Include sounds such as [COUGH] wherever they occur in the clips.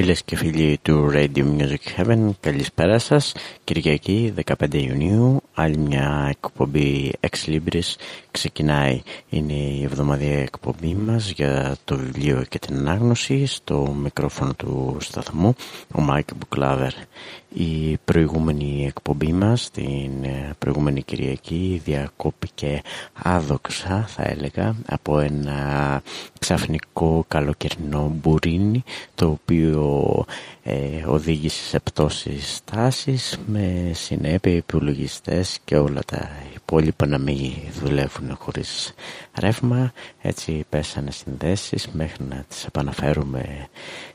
Φίλες και φίλοι του Radio Music Heaven, καλησπέρα σας. Κυριακή 15 Ιουνίου, άλλη μια εκπομπή Ex Libris ξεκινάει. Είναι η εβδομαδιαία εκπομπή μας για το βιβλίο και την ανάγνωση στο μικρόφωνο του σταθμού, ο Mike Booklover. Η προηγούμενη εκπομπή μας, την ε, προηγούμενη Κυριακή, διακόπηκε άδοξα, θα έλεγα, από ένα ξαφνικό καλοκαιρινό μπουρίνι, το οποίο ε, οδήγησε σε πτώσεις στάσης με συνέπεια υπολογιστές και όλα τα υπόλοιπα να μην δουλεύουν χωρίς ρεύμα. Έτσι πέσανε συνδέσεις μέχρι να τις επαναφέρουμε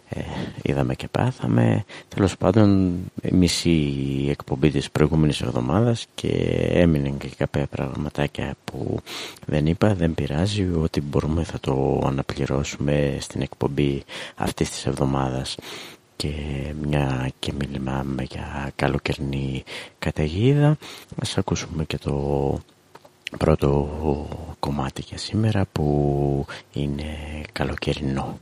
ε, είδαμε και πάθαμε. Τέλος πάντων μισή εκπομπή της προηγούμενης εβδομάδας και έμειναν και κάποια πραγματάκια που δεν είπα δεν πειράζει. Ότι μπορούμε θα το αναπληρώσουμε στην εκπομπή αυτής της εβδομάδας και μια και μιλάμε για καλοκαιρινή καταιγίδα. Ας ακούσουμε και το πρώτο κομμάτι για σήμερα που είναι καλοκαιρινό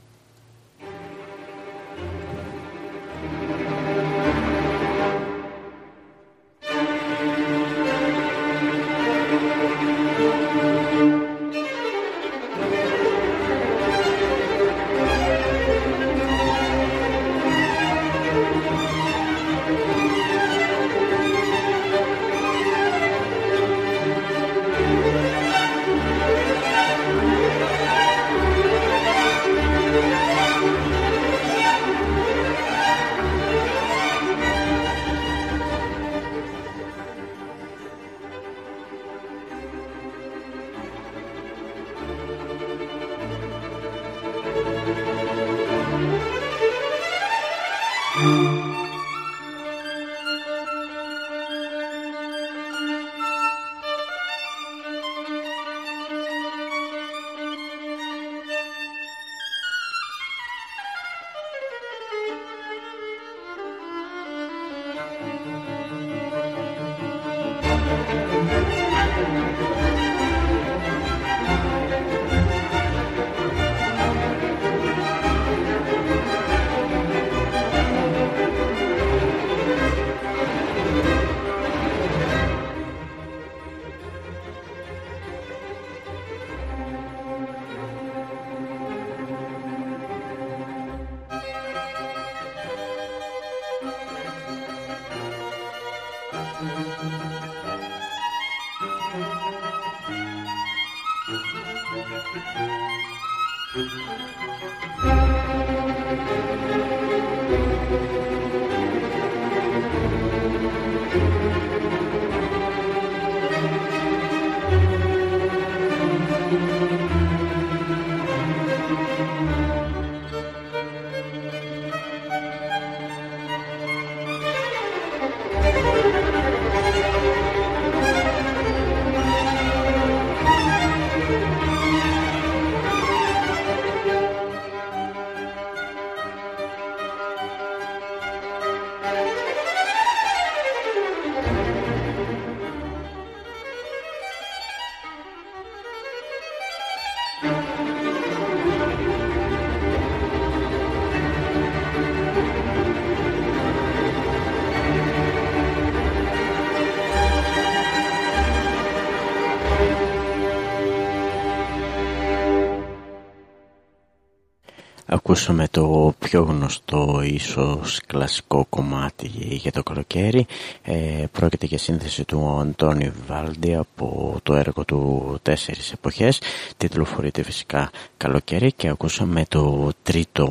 ακούσαμε το πιο γνωστό ίσως κλασικό κομμάτι για το καλοκαίρι. Ε, πρόκειται για σύνθεση του Αντώνη Βάλντι από το έργο του «Τέσσερις εποχές» τίτλοφορείται φυσικά καλοκαίρι και ακούσαμε το τρίτο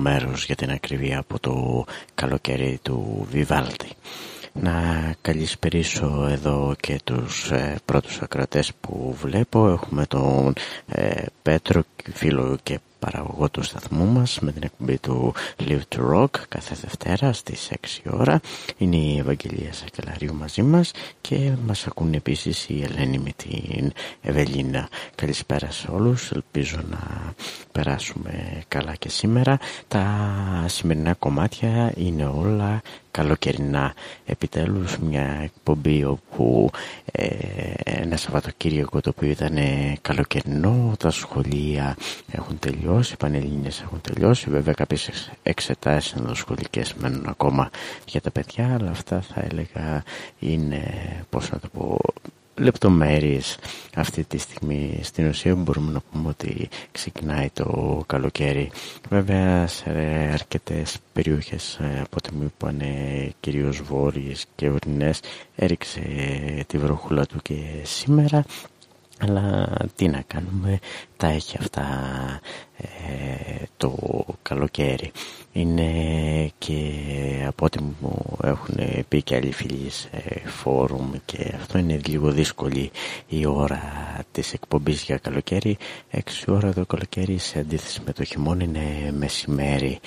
μέρος για την ακριβία από το καλοκαίρι του Βιβάλντι. Να καλησπερίσω εδώ και τους ε, πρώτους ακρατές που βλέπω. Έχουμε τον ε, Πέτρο φίλο και παραγωγό του σταθμού μας με την εκπομπή του Live to Rock κάθε Δευτέρα στις 6 ώρα. Είναι η Ευαγγελία Σακελαρίου μαζί μας και μας ακούν επίσης η Ελένη με την Ευελίνα. Καλησπέρα σε όλους, ελπίζω να περάσουμε καλά και σήμερα. Τα σημερινά κομμάτια είναι όλα καλοκαιρινά. Επιτέλους μια εκπομπή όπου ε, ένα Σαββατοκύριακο το οποίο ήταν καλοκαιρινό τα σχολεία έχουν τελειώσει οι πανελλήνιες έχουν τελειώσει. Βέβαια κάποιες εξετάσεις ενδοσχολικές μένουν ακόμα για τα παιδιά αλλά αυτά θα έλεγα είναι πώς να το πω λεπτομέρειες αυτή τη στιγμή. Στην ουσία μπορούμε να πούμε ότι ξεκινάει το καλοκαίρι. Βέβαια σε αρκετές περιοχές ε, από ό,τι μου είπαν κυρίως βόρειες και ορεινές έριξε τη βροχούλα του και σήμερα αλλά τι να κάνουμε, τα έχει αυτά ε, το καλοκαίρι. Είναι και από ό,τι μου έχουν πει και άλλοι φίλοι σε φόρουμ και αυτό είναι λίγο δύσκολη η ώρα της εκπομπής για καλοκαίρι. Έξι ώρα το καλοκαίρι σε αντίθεση με το χειμώνα είναι μεσημέρι.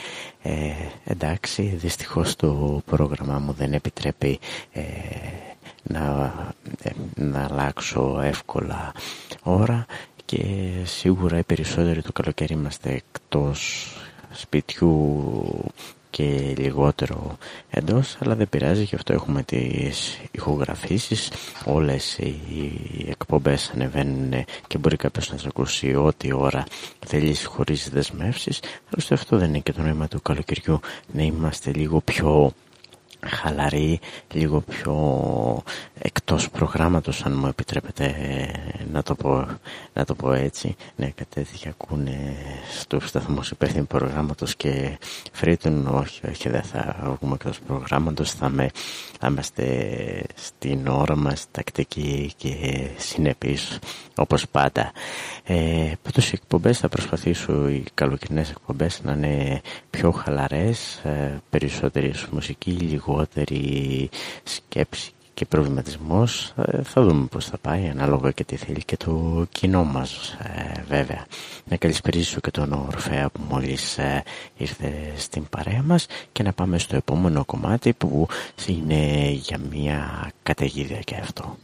Ε, εντάξει, δυστυχώς το πρόγραμμα μου δεν επιτρέπει ε, να, ε, να αλλάξω εύκολα ώρα και σίγουρα οι περισσότεροι το καλοκαίρι είμαστε εκτός σπιτιού και λιγότερο εντός αλλά δεν πειράζει γι' αυτό έχουμε τις ηχογραφήσεις. Όλες οι εκπομπές ανεβαίνουν και μπορεί κάποιος να σας ακούσει ό,τι ώρα θέλει χωρίς δεσμεύσεις. Άλλωστε αυτό δεν είναι και το νόημα του καλοκαιριού να είμαστε λίγο πιο χαλαρή, λίγο πιο εκτός προγράμματος αν μου επιτρέπετε να το πω, να το πω έτσι. Ναι, κατέτυχε ακούνε στο σταθμό υπεύθυνο προγράμματος και φρύτουν, όχι, όχι δεν θα βγούμε εκτός προγράμματος, θα, με, θα είμαστε στην ώρα μας τακτική και συνεπείς όπως πάντα. Ε, πάντως οι εκπομπές θα προσπαθήσω οι καλοκαιρινές εκπομπές να είναι πιο χαλαρές, ε, περισσότερη μουσική, λιγότερη σκέψη και προβληματισμός. Ε, θα δούμε πώς θα πάει ανάλογα και τι θέλει και το κοινό μας ε, βέβαια. Να καλησπερίσω και τον Ορφέα που μόλις ε, ήρθε στην παρέα μας και να πάμε στο επόμενο κομμάτι που είναι για μια καταιγίδια και αυτό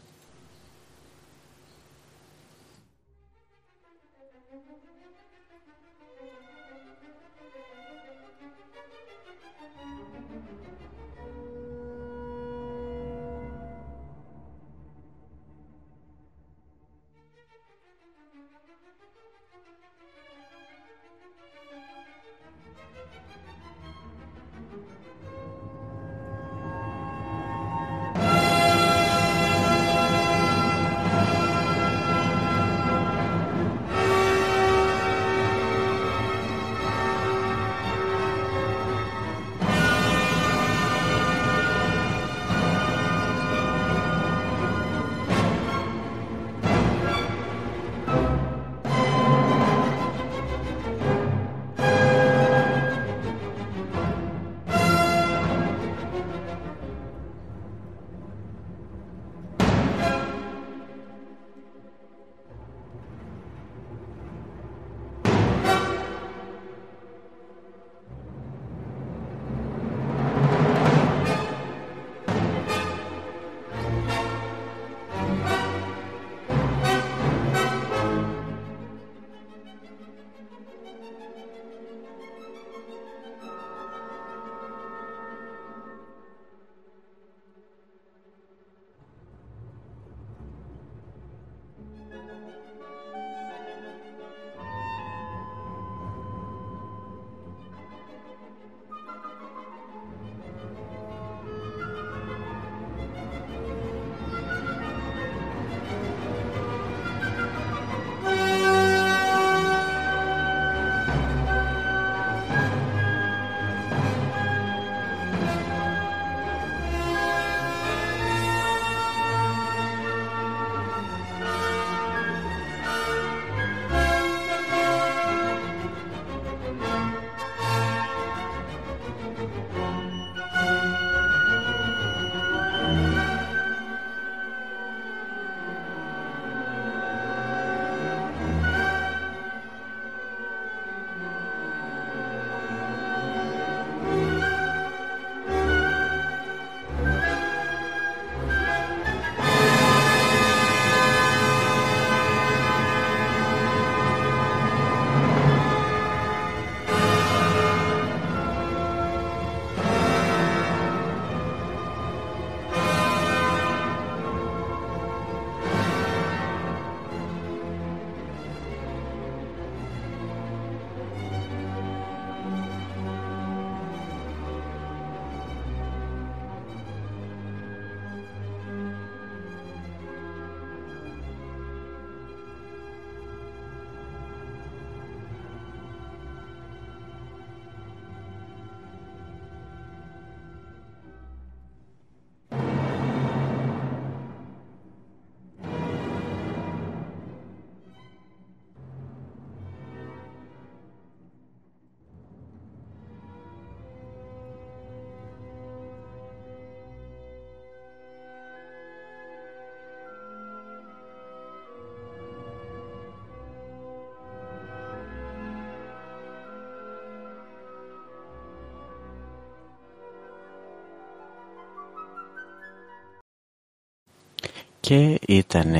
και ήταν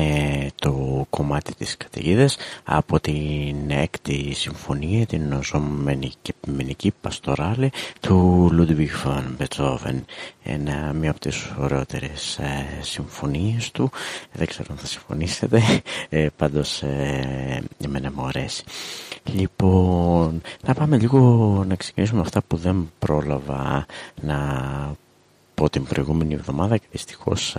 το κομμάτι της καταιγίδας από την έκτη συμφωνία την νοζόμενη και επιμενική παστοράλη του Λούντβιχ Φαν Μπετσόβεν ένα, μία από τις ωραιότερες ε, συμφωνίες του. Δεν ξέρω αν θα συμφωνήσετε. Ε, πάντως ε, εμένα μου αρέσει. Λοιπόν να πάμε λίγο να ξεκινήσουμε αυτά που δεν πρόλαβα να πω την προηγούμενη εβδομάδα και δυστυχώς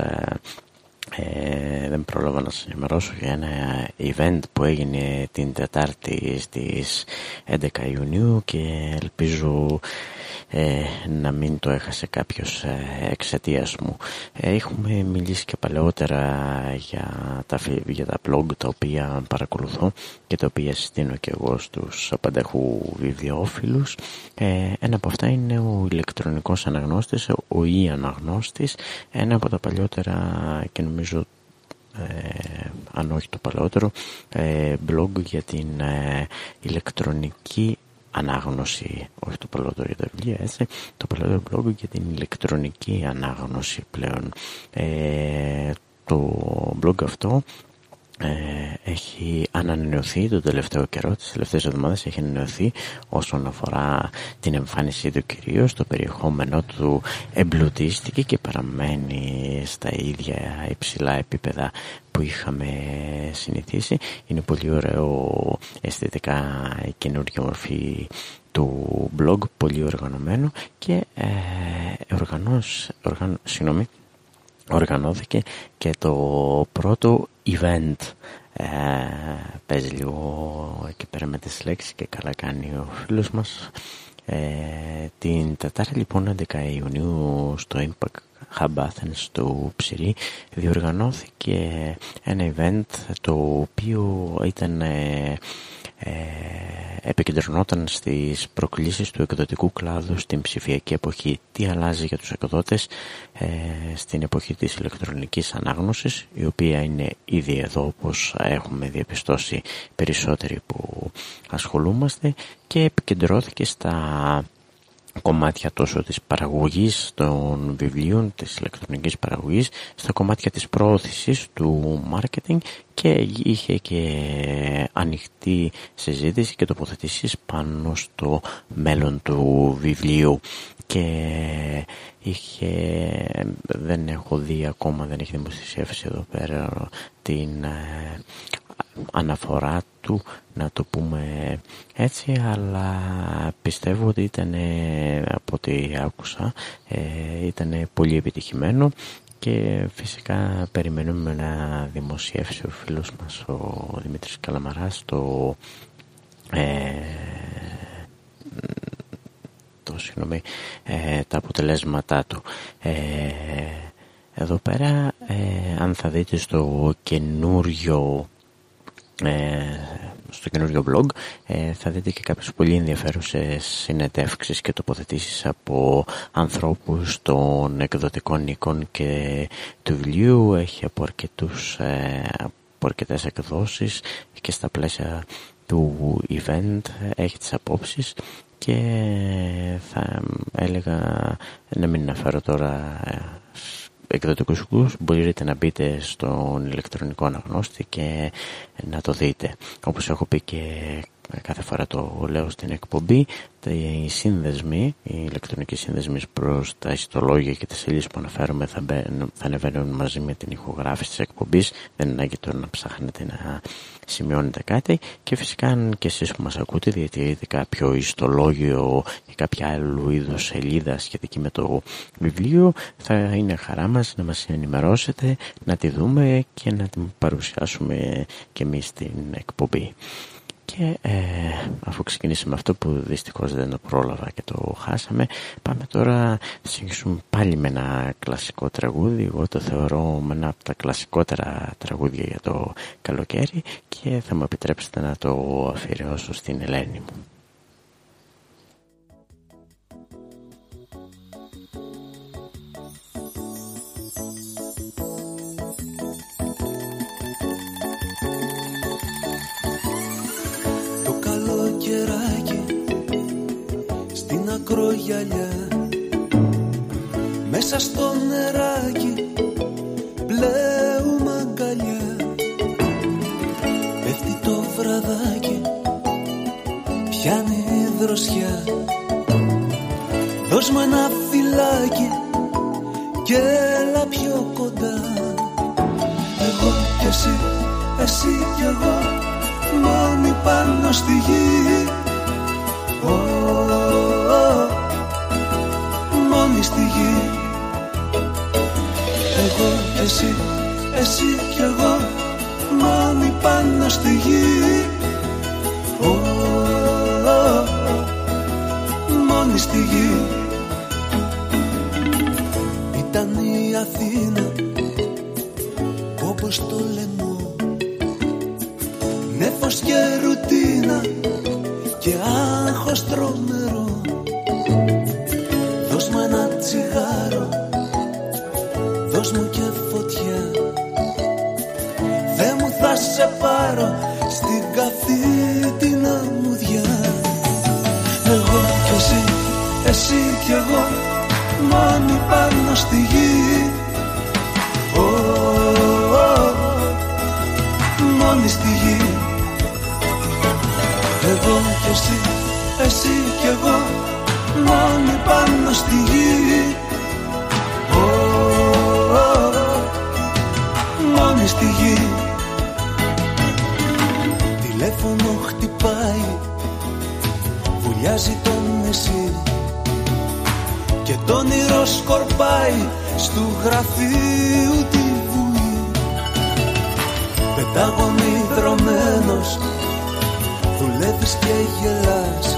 ε, ε, δεν πρόλαβα να σας ενημερώσω για ένα event που έγινε την Τετάρτη στις 11 Ιουνίου και ελπίζω ε, να μην το έχασε κάποιος ε, εξαιτίας μου. Ε, έχουμε μιλήσει και παλαιότερα για τα, για τα blog τα οποία παρακολουθώ και τα οποία συστήνω και εγώ στους παντέχου βιβλιοφίλους. Ε, ένα από αυτά είναι ο ηλεκτρονικός αναγνώστης, ο e-αναγνώστης, ένα από τα παλιότερα και νομίζω ε, αν όχι το παλαιότερο ε, blog για την ηλεκτρονική ανάγνωση, όχι το παλαιότερο για τα βιβλία, έτσι, το παλαιότερο blog για την ηλεκτρονική ανάγνωση πλέον. Ε, το blog αυτό ε, έχει ανανεωθεί το τελευταίο καιρό, τις τελευταίες εβδομάδες έχει ανανεωθεί όσον αφορά την εμφάνισή του κυρίως, το περιεχόμενό του εμπλουτίστηκε και παραμένει στα ίδια υψηλά επίπεδα που είχαμε συνηθίσει. Είναι πολύ ωραίο αισθητικά η καινούργια μορφή του blog, πολύ οργανωμένο και ε, οργανώσει, οργαν, συγγνώμη, οργανώθηκε και το πρώτο event. Ε, παίζει λίγο εκεί πέρα με τις λέξεις και καλά κάνει ο φίλος μας. Ε, την Τετάρτη λοιπόν 11 Ιουνίου στο Impact Hub Athens στο Ψηρή διοργανώθηκε ένα event το οποίο ήταν ε, ε, επικεντρωνόταν στις προκλήσεις του εκδοτικού κλάδου στην ψηφιακή εποχή. Τι αλλάζει για τους εκδότες; Ε, στην εποχή της ηλεκτρονικής ανάγνωσης, η οποία είναι ήδη εδώ όπως έχουμε διαπιστώσει περισσότεροι που ασχολούμαστε και επικεντρώθηκε στα κομμάτια τόσο της παραγωγής των βιβλίων, της ηλεκτρονικής παραγωγής, στα κομμάτια της προώθησης του marketing και είχε και ανοιχτή συζήτηση και τοποθετήσεις πάνω στο μέλλον του βιβλίου. Και είχε, δεν έχω δει ακόμα, δεν έχει δημοσιεύσει εδώ πέρα την ε, αναφορά του να το πούμε έτσι αλλά πιστεύω ότι ήταν από ό,τι άκουσα ε, ήταν πολύ επιτυχημένο και φυσικά περιμένουμε να δημοσιεύσει ο φίλος μας ο Δημήτρης Καλαμαράς το ε, το συγγνώμη ε, τα αποτελέσματά του. Ε, εδώ πέρα ε, αν θα δείτε στο καινούριο ε, στο καινούριο blog ε, θα δείτε και κάποιες πολύ ενδιαφέρουσες συνεντεύξεις και τοποθετήσεις από ανθρώπους των εκδοτικών οίκων και του βιβλίου. Έχει από, αρκετούς, ε, από αρκετές εκδόσεις και στα πλαίσια του event. Έχει τις απόψεις και θα έλεγα να μην αναφέρω τώρα εκδοτικούς οίκους μπορείτε να μπείτε στον ηλεκτρονικό αναγνώστη και να το δείτε. Όπως έχω πει και κάθε φορά το λέω στην εκπομπή οι σύνδεσμοι, οι ηλεκτρονικοί σύνδεσμοι προς τα ιστολόγια και τις σελίδες που αναφέρομαι θα, θα ανεβαίνουν μαζί με την ηχογράφηση της εκπομπής δεν είναι ανάγκη τώρα να ψάχνετε να σημειώνετε κάτι και φυσικά αν και εσείς που μας ακούτε διατηρείτε κάποιο ιστολόγιο ή κάποια άλλου είδους σελίδα σχετική με το βιβλίο θα είναι χαρά μας να μας ενημερώσετε, να τη δούμε και να την παρουσιάσουμε και εμείς στην εκπομπή. Και ε, αφού ξεκινήσουμε αυτό που δυστυχώς δεν το πρόλαβα και το χάσαμε, πάμε τώρα να συνεχίσουμε πάλι με ένα κλασικό τραγούδι. Εγώ το θεωρώ με ένα από τα κλασικότερα τραγούδια για το καλοκαίρι και θα μου επιτρέψετε να το αφιερώσω στην Ελένη μου. Μέσα στο νεράκι πλέουμε αγκαλιά. Πέφτει το βραδάκι πιάνει δροσιά. Δώσ' μου ένα φυλάκι και έλα πιο κοντά. Εγώ κι εσύ, εσύ κι εγώ μόνοι πάνω στη γη. Oh μόνοι στη γη. Εγώ κι εσύ, εσύ κι εγώ μόνοι πάνω στη γη. Μόνοι στη γη. Ήταν η Αθήνα όπως το λαιμό. Νέφος και ρουτίνα και άγχος τρομερό. Δώσ' μου ένα τσιγάρο, δώσ' μου και φωτιά. Δεν μου θα σε πάρω το όνειρο σκορπάει Στου γραφείου τη βουή Πετάγωνη δρομένος Δουλεύεις και γελάς.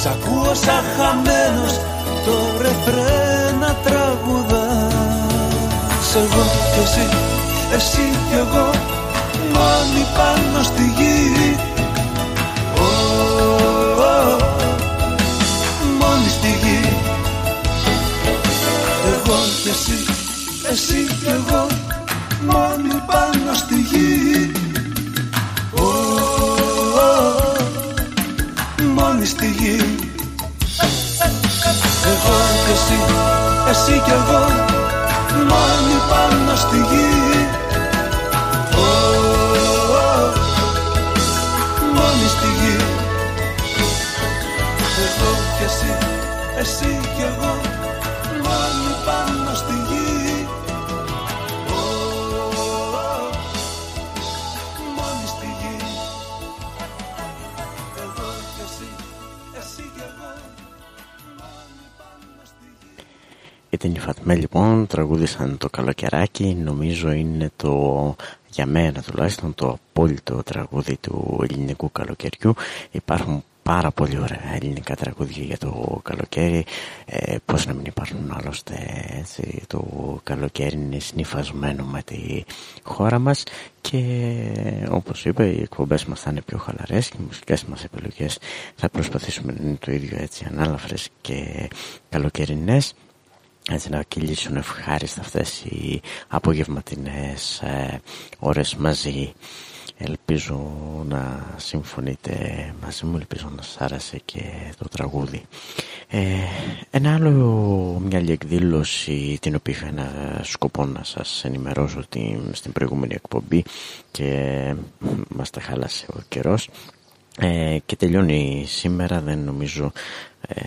Σ' ακούω σαν χαμένος Το ρεφρέ να τραγουδάς. Εγώ κι εσύ, εσύ κι εγώ μόνοι πάνω στη γη εσύ, εσύ και εγώ Μόνοι πάνω στη γη. Μόνοι στη γη. Εγώ και εσύ, εσύ και εγώ Μόνοι πάνω στη γη Φατμέ λοιπόν, τραγούδισαν το καλοκαιράκι, νομίζω είναι το για μένα τουλάχιστον το απόλυτο τραγούδι του ελληνικού καλοκαιριού. Υπάρχουν πάρα πολύ ωραία ελληνικά τραγούδια για το καλοκαίρι ε, πώς να μην υπάρχουν άλλωστε έτσι, το καλοκαίρι είναι συνειφασμένο με τη χώρα μας και όπως είπα οι εκπομπές μας θα είναι πιο χαλαρές και οι μουσικές μας επιλογές θα προσπαθήσουμε να είναι το ίδιο έτσι ανάλαφρες και καλοκαιρινές έτσι να κυλήσουν ευχάριστα αυτές οι απογευματινές ε, ώρες μαζί Ελπίζω να συμφωνείτε μαζί μου, ελπίζω να σας άρεσε και το τραγούδι. Ε, ένα άλλο, μια άλλη εκδήλωση την οποία είχα ένα σκοπό να σας ενημερώσω την, στην προηγούμενη εκπομπή και μας τα χάλασε ο καιρός ε, και τελειώνει σήμερα, δεν νομίζω ε,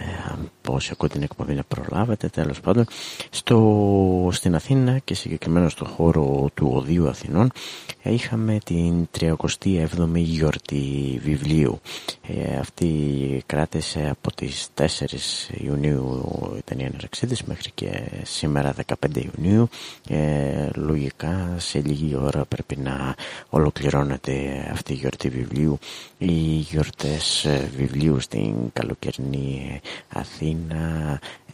όσοι ακούτε την εκπομπή να προλάβετε τέλος πάντων στο, στην Αθήνα και συγκεκριμένα στο χώρο του Οδείου Αθηνών ε, είχαμε την 37η γιορτή βιβλίου. Ε, αυτή κράτησε από τις 4 Ιουνίου ήταν η έναρξή της μέχρι και σήμερα 15 Ιουνίου. Ε, λογικά σε λίγη ώρα πρέπει να ολοκληρώνεται αυτή η γιορτή βιβλίου. Οι γιορτές ε, βιβλίου στην καλοκαιρινή Αθήνα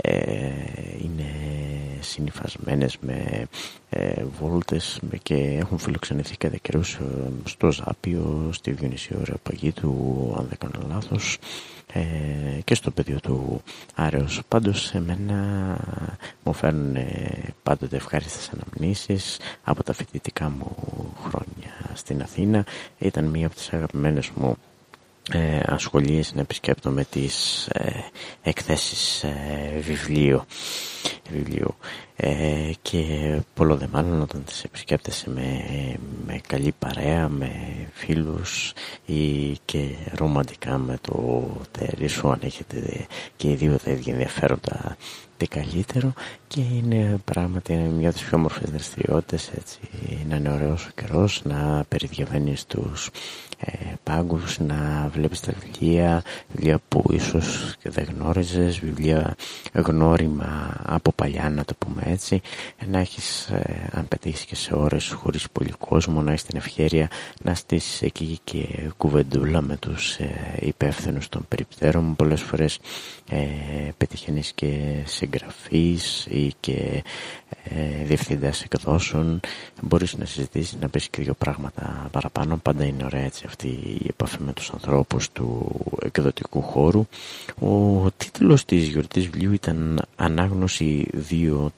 ε, είναι συνειφασμένες με ε, βόλτες και έχουν φιλοξενηθεί κατά καιρούς ε, στο Ζάπιο, στη Διονυσίου Ρεπαγίτου, αν δεν κάνω λάθος, ε, και στο πεδίο του Άρεος. Πάντως εμένα μου φέρνουν πάντοτε ευχάριστες αναμνήσεις από τα φοιτητικά μου χρόνια στην Αθήνα. Ήταν μία από τις αγαπημένες μου ε, ασχολίες να επισκέπτομαι τις ε, εκθέσεις ε, βιβλίου. βιβλίου ε, και πολλό δε μάλλον όταν τις επισκέπτεσαι με, με καλή παρέα, με φίλους ή και ρομαντικά με το τέρι σου αν έχετε και οι δύο τα ίδια ενδιαφέροντα τι καλύτερο και είναι πράγματι μια από τις πιο όμορφες δραστηριότητες έτσι, να είναι ωραίος ο καιρός, να περιδιαβαίνεις τους ε, πάγκους, να βλέπεις τα βιβλία, βιβλία που ίσως και δεν γνώριζες, βιβλία γνώριμα από παλιά να το πούμε έτσι, να έχεις, ε, αν πετύχεις και σε ώρες χωρίς πολύ κόσμο, να έχεις την ευχαίρεια να στήσεις εκεί και κουβεντούλα με τους ε, υπεύθυνους των περιπτέρων. Πολλές φορές ε, πετυχαίνεις και συγγραφείς ή και ε, διευθυντές εκδόσεων. Μπορείς να συζητήσεις, να πεις και δύο πράγματα παραπάνω πάντα είναι ωραία έτσι αυτή η επαφή με τους ανθρώπους του εκδοτικού χώρου. Ο τίτλος της γιορτής βιβλίου ήταν Ανάγνωση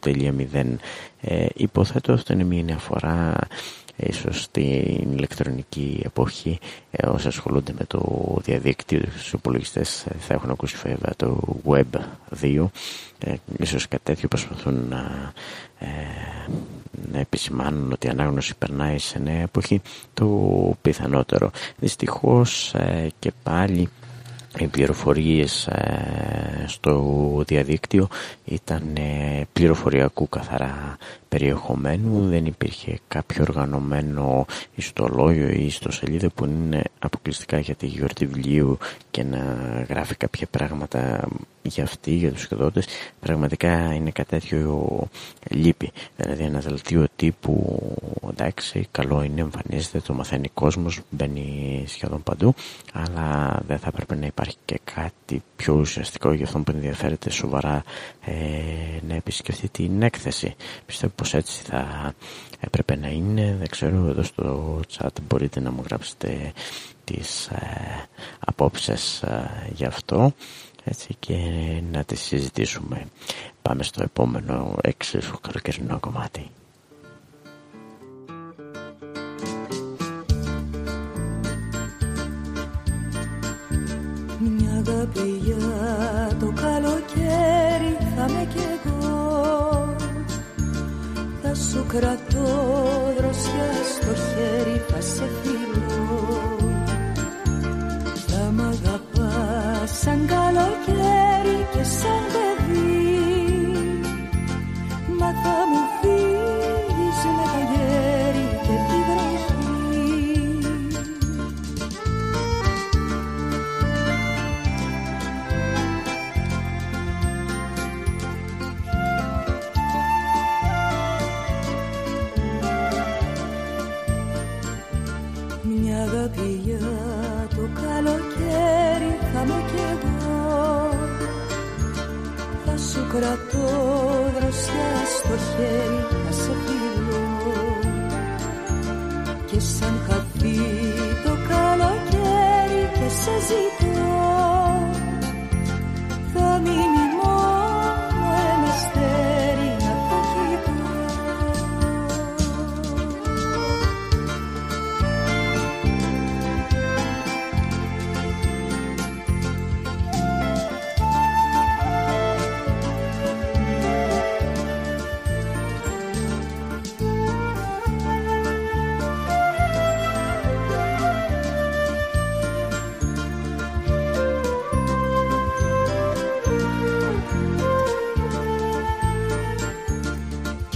2.0 ε, υποθέτω αυτό είναι μια φορά ίσως στην ηλεκτρονική εποχή ε, όσοι ασχολούνται με το διαδίκτυο στους υπολογιστές θα έχουν ακούσει βέβαια το Web 2 ε, ίσως κάτι τέτοιο προσπαθούν να, ε, να επισημάνουν ότι η ανάγνωση περνάει σε νέα εποχή το πιθανότερο. Δυστυχώς ε, και πάλι οι πληροφορίες ε, στο διαδίκτυο ήταν ε, πληροφοριακού καθαρά περιεχομένου δεν υπήρχε κάποιο οργανωμένο ιστολόγιο ή ιστοσελίδα που είναι αποκλειστικά για τη γιορτή βιβλίου και να γράφει κάποια πράγματα για αυτή, για τους εκδότες πραγματικά είναι κάτι τέτοιο λύπη. Δηλαδή ένα δελτίο τύπου εντάξει καλό είναι εμφανίζεται το μαθαίνει κόσμος μπαίνει σχεδόν παντού αλλά δεν θα έπρεπε να υπάρχει και κάτι πιο ουσιαστικό για αυτόν που ενδιαφέρεται σοβαρά ε, να επισκεφτεί την έκθεση. Πιστεύω πως έτσι θα έπρεπε να είναι. Δεν ξέρω εδώ στο chat μπορείτε να μου γράψετε τις ε, απόψεις ε, γι' αυτό έτσι και να τις συζητήσουμε. Πάμε στο επόμενο εξίσου καλοκαιρινό κομμάτι. Μια αγάπη για το καλοκαίρι θα με κι εγώ. Θα σου κρατώ δροσιά στο χέρι θα σε φιλώ. Θα μ' αγαπάς σαν καλοκαίρι και σαν παιδί Μια αγάπη για το καλοκαίρι θα με κι εγώ. Θα σου κρατώ δροσιά στο χέρι θα σε φιλώ. Και σαν χαθεί το καλοκαίρι και σε ζητώ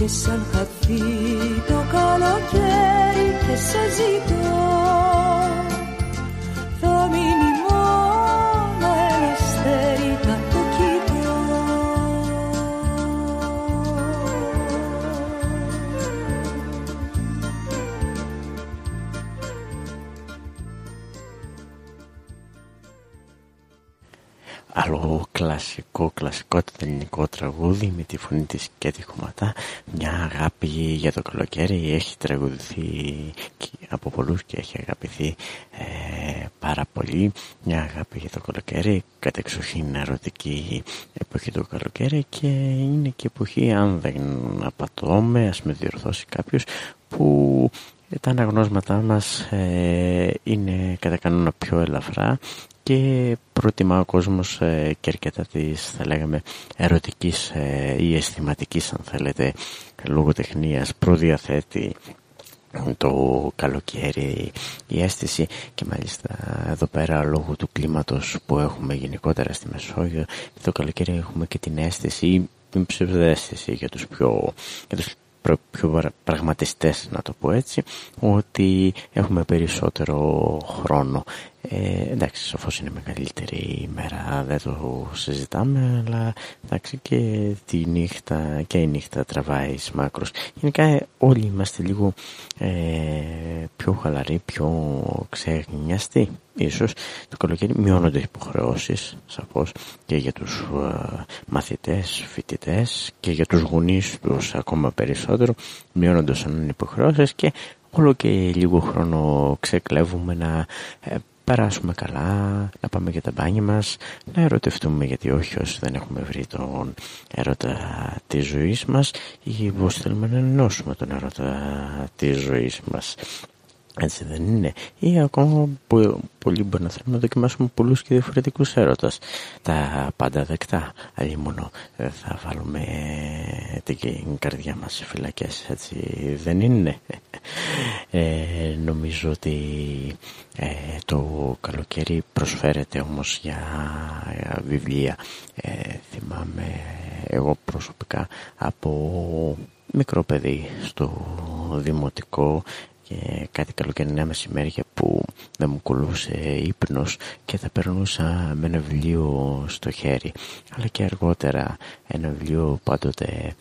σαν χαθεί το καλοκαίρι και σε ζητώ άλλο κλασικό, κλασικό το ελληνικό τραγούδι με τη φωνή της Κέτη Χωματά. Μια αγάπη για το καλοκαίρι. Έχει τραγουδηθεί και από πολλούς και έχει αγαπηθεί ε, πάρα πολύ. Μια αγάπη για το καλοκαίρι. Κατεξοχήν ερωτική εποχή του καλοκαίρι και είναι και εποχή αν δεν απατώμε ας με διορθώσει κάποιος που τα αναγνώσματά μας ε, είναι κατά κανόνα πιο ελαφρά και προτιμά ο κόσμος ε, και αρκετά της θα λέγαμε ερωτικής ε, ή αισθηματικής αν θέλετε λογοτεχνίας προδιαθέτει το καλοκαίρι η αίσθηση. Και μάλιστα εδώ πέρα λόγω του κλίματος που έχουμε γενικότερα στη Μεσόγειο το καλοκαίρι έχουμε και την αίσθηση ή την ψευδέστηση για τους πιο, για τους πιο πραγματιστές να το πω έτσι ότι έχουμε περισσότερο χρόνο ε, εντάξει, σαφώς είναι μεγαλύτερη ημέρα, δεν το συζητάμε, αλλά εντάξει και τη νύχτα και η νύχτα τραβάει μάκρος. Γενικά όλοι είμαστε λίγο ε, πιο χαλαροί, πιο ξεγνιαστοί. Ίσως το καλοκαίρι μειώνονται υποχρεώσεις, σαφώς, και για τους ε, μαθητές, φοιτητές και για τους γονείς τους ακόμα περισσότερο, μειώνονται σαν υποχρεώσεις και όλο και λίγο χρόνο ξεκλέβουμε να ε, περάσουμε καλά, να πάμε για τα μπάνια μας, να ερωτευτούμε γιατί όχι όσοι δεν έχουμε βρει τον έρωτα της ζωής μας ή πώς θέλουμε να ενώσουμε τον έρωτα της ζωής μας. Έτσι δεν είναι. Ή ακόμα πολλοί μπορεί να θέλουμε να δοκιμάσουμε πολλούς και διαφορετικούς έρωτας. Τα πάντα δεκτά. αλλή μόνο δεν θα βάλουμε την καρδιά μας σε φυλακές. Έτσι δεν είναι. Ε, νομίζω ότι ε, το καλοκαίρι προσφέρεται όμως για, βιβλία. Ε, θυμάμαι εγώ προσωπικά από μικρό παιδί στο δημοτικό και κάτι καλοκαιρινά μεσημέρια που δεν μου κολούσε ύπνος και θα περνούσα με ένα βιβλίο στο χέρι αλλά και αργότερα ένα βιβλίο πάντοτε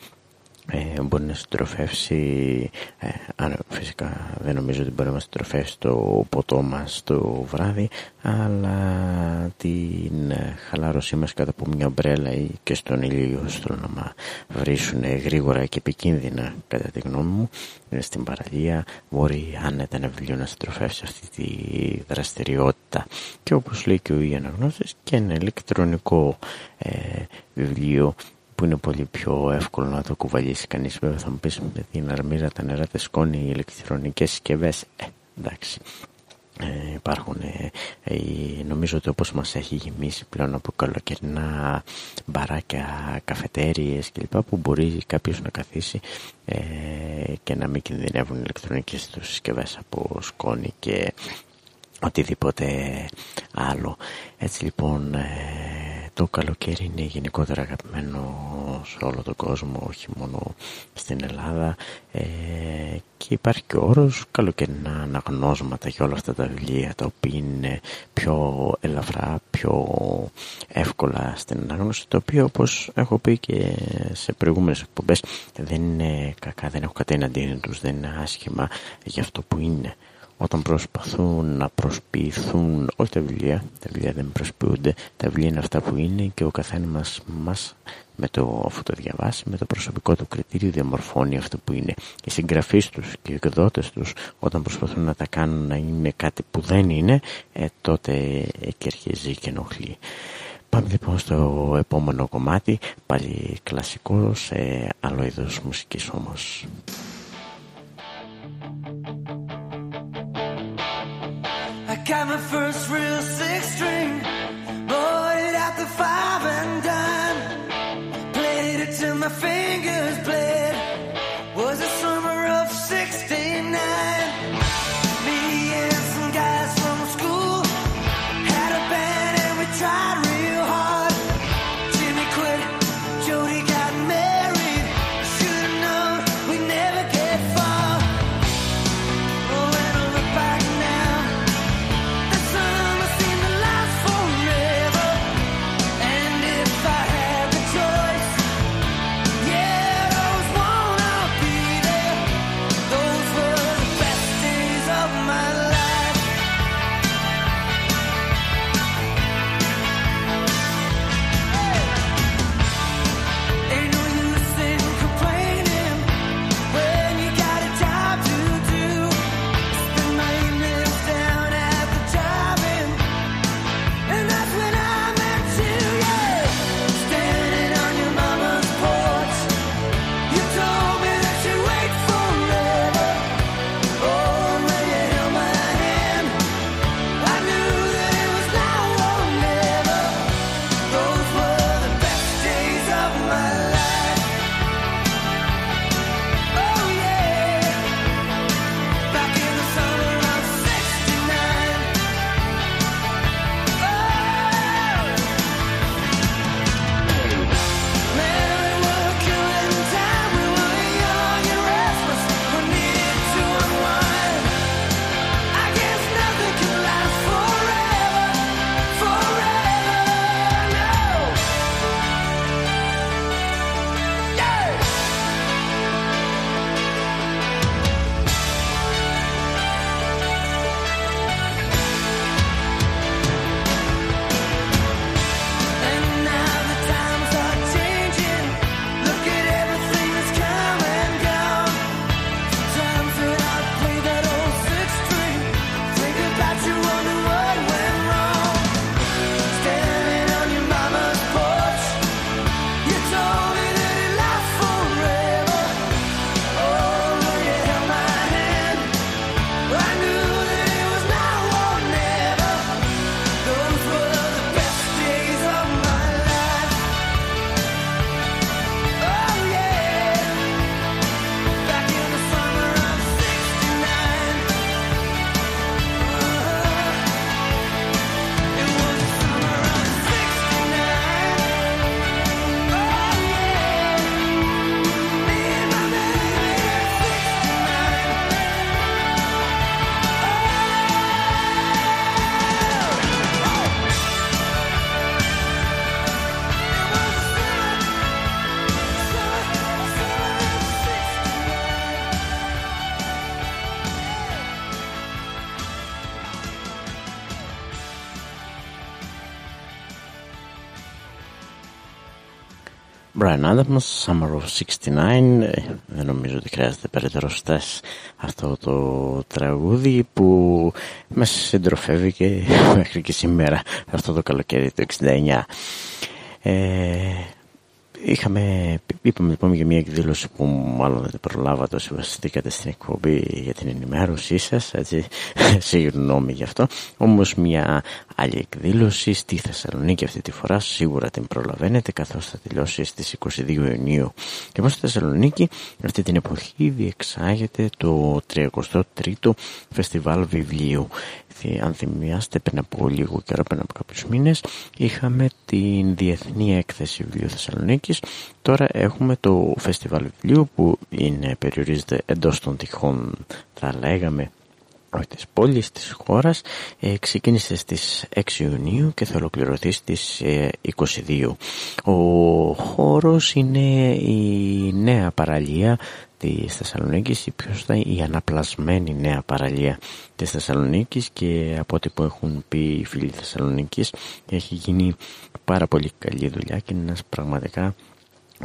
ε, μπορεί να συντροφεύσει ε, αν, φυσικά δεν νομίζω ότι μπορεί να συντροφεύσει το ποτό μας το βράδυ αλλά την χαλάρωσή μας κάτω από μια ομπρέλα ή και στον ήλιο στο να βρίσουν γρήγορα και επικίνδυνα κατά τη γνώμη μου ε, στην παραλία μπορεί άνετα ένα βιβλίο να συντροφεύσει αυτή τη δραστηριότητα. Και όπως λέει και ο Ιαναγνώστης και ένα ηλεκτρονικό ε, βιβλίο που είναι πολύ πιο εύκολο να το κουβαλήσει κανείς. Βέβαια θα μου πεις με την αρμύρα, τα νερά, τα σκόνη, οι ηλεκτρονικές συσκευές. Ε, εντάξει. Ε, υπάρχουν ε, ε, νομίζω ότι όπως μας έχει γεμίσει πλέον από καλοκαιρινά μπαράκια, καφετέριες κλπ που μπορεί κάποιος να καθίσει ε, και να μην κινδυνεύουν ηλεκτρονικές τους συσκευές από σκόνη και οτιδήποτε άλλο. Έτσι λοιπόν ε, το καλοκαίρι είναι γενικότερα αγαπημένο σε όλο τον κόσμο, όχι μόνο στην Ελλάδα. Ε, και υπάρχει και όρος καλοκαιρινά αναγνώσματα για όλα αυτά τα βιβλία τα οποία είναι πιο ελαφρά, πιο εύκολα στην ανάγνωση το οποίο όπως έχω πει και σε προηγούμενες εκπομπές δεν είναι κακά, δεν έχω κάτι εναντίον τους, δεν είναι άσχημα για αυτό που είναι όταν προσπαθούν να προσποιηθούν όχι τα βιβλία, τα βιβλία δεν προσποιούνται τα βιβλία είναι αυτά που είναι και ο καθένας μας, μας με το, αφού το διαβάσει με το προσωπικό του κριτήριο διαμορφώνει αυτό που είναι οι συγγραφείς τους και οι εκδότες τους όταν προσπαθούν να τα κάνουν να είναι κάτι που δεν είναι ε, τότε εκεί αρχίζει και ενοχλεί Πάμε λοιπόν στο επόμενο κομμάτι, πάλι κλασικό σε άλλο είδος μουσικής όμως. Got my first real six string, Brian Adams, Summer of 69 ε, δεν νομίζω ότι χρειάζεται περαιτέρω στάση αυτό το τραγούδι που μας συντροφεύει και [LAUGHS] μέχρι και σήμερα αυτό το καλοκαίρι του 69 ε, Είχαμε, είπαμε λοιπόν για μια εκδήλωση που μάλλον δεν προλάβατε όσοι βασιστήκατε στην εκπομπή για την ενημέρωσή σας, έτσι, [LAUGHS] συγγνώμη γι' αυτό. Όμως μια άλλη εκδήλωση στη Θεσσαλονίκη αυτή τη φορά σίγουρα την προλαβαίνετε καθώς θα τελειώσει στις 22 Ιουνίου. Και πώς στη Θεσσαλονίκη αυτή την εποχή διεξάγεται το 33ο Φεστιβάλ Βιβλίου αν θυμιάστε πριν από λίγο καιρό, πριν από κάποιους μήνες είχαμε την Διεθνή Έκθεση Βιβλίου Θεσσαλονίκης τώρα έχουμε το Φεστιβάλ Βιβλίου που είναι, περιορίζεται εντός των τυχών θα λέγαμε όχι της πόλης, της χώρας. Ε, ξεκίνησε στις 6 Ιουνίου και θα ολοκληρωθεί στις 22 ο χώρος είναι η νέα παραλία της Θεσσαλονίκης ή πιο σωστά η αναπλασμένη νέα παραλία της Θεσσαλονίκης. Και από ό,τι που έχουν πει οι φίλοι Θεσσαλονίκης έχει γίνει πάρα πολύ καλή δουλειά και είναι ένας πραγματικά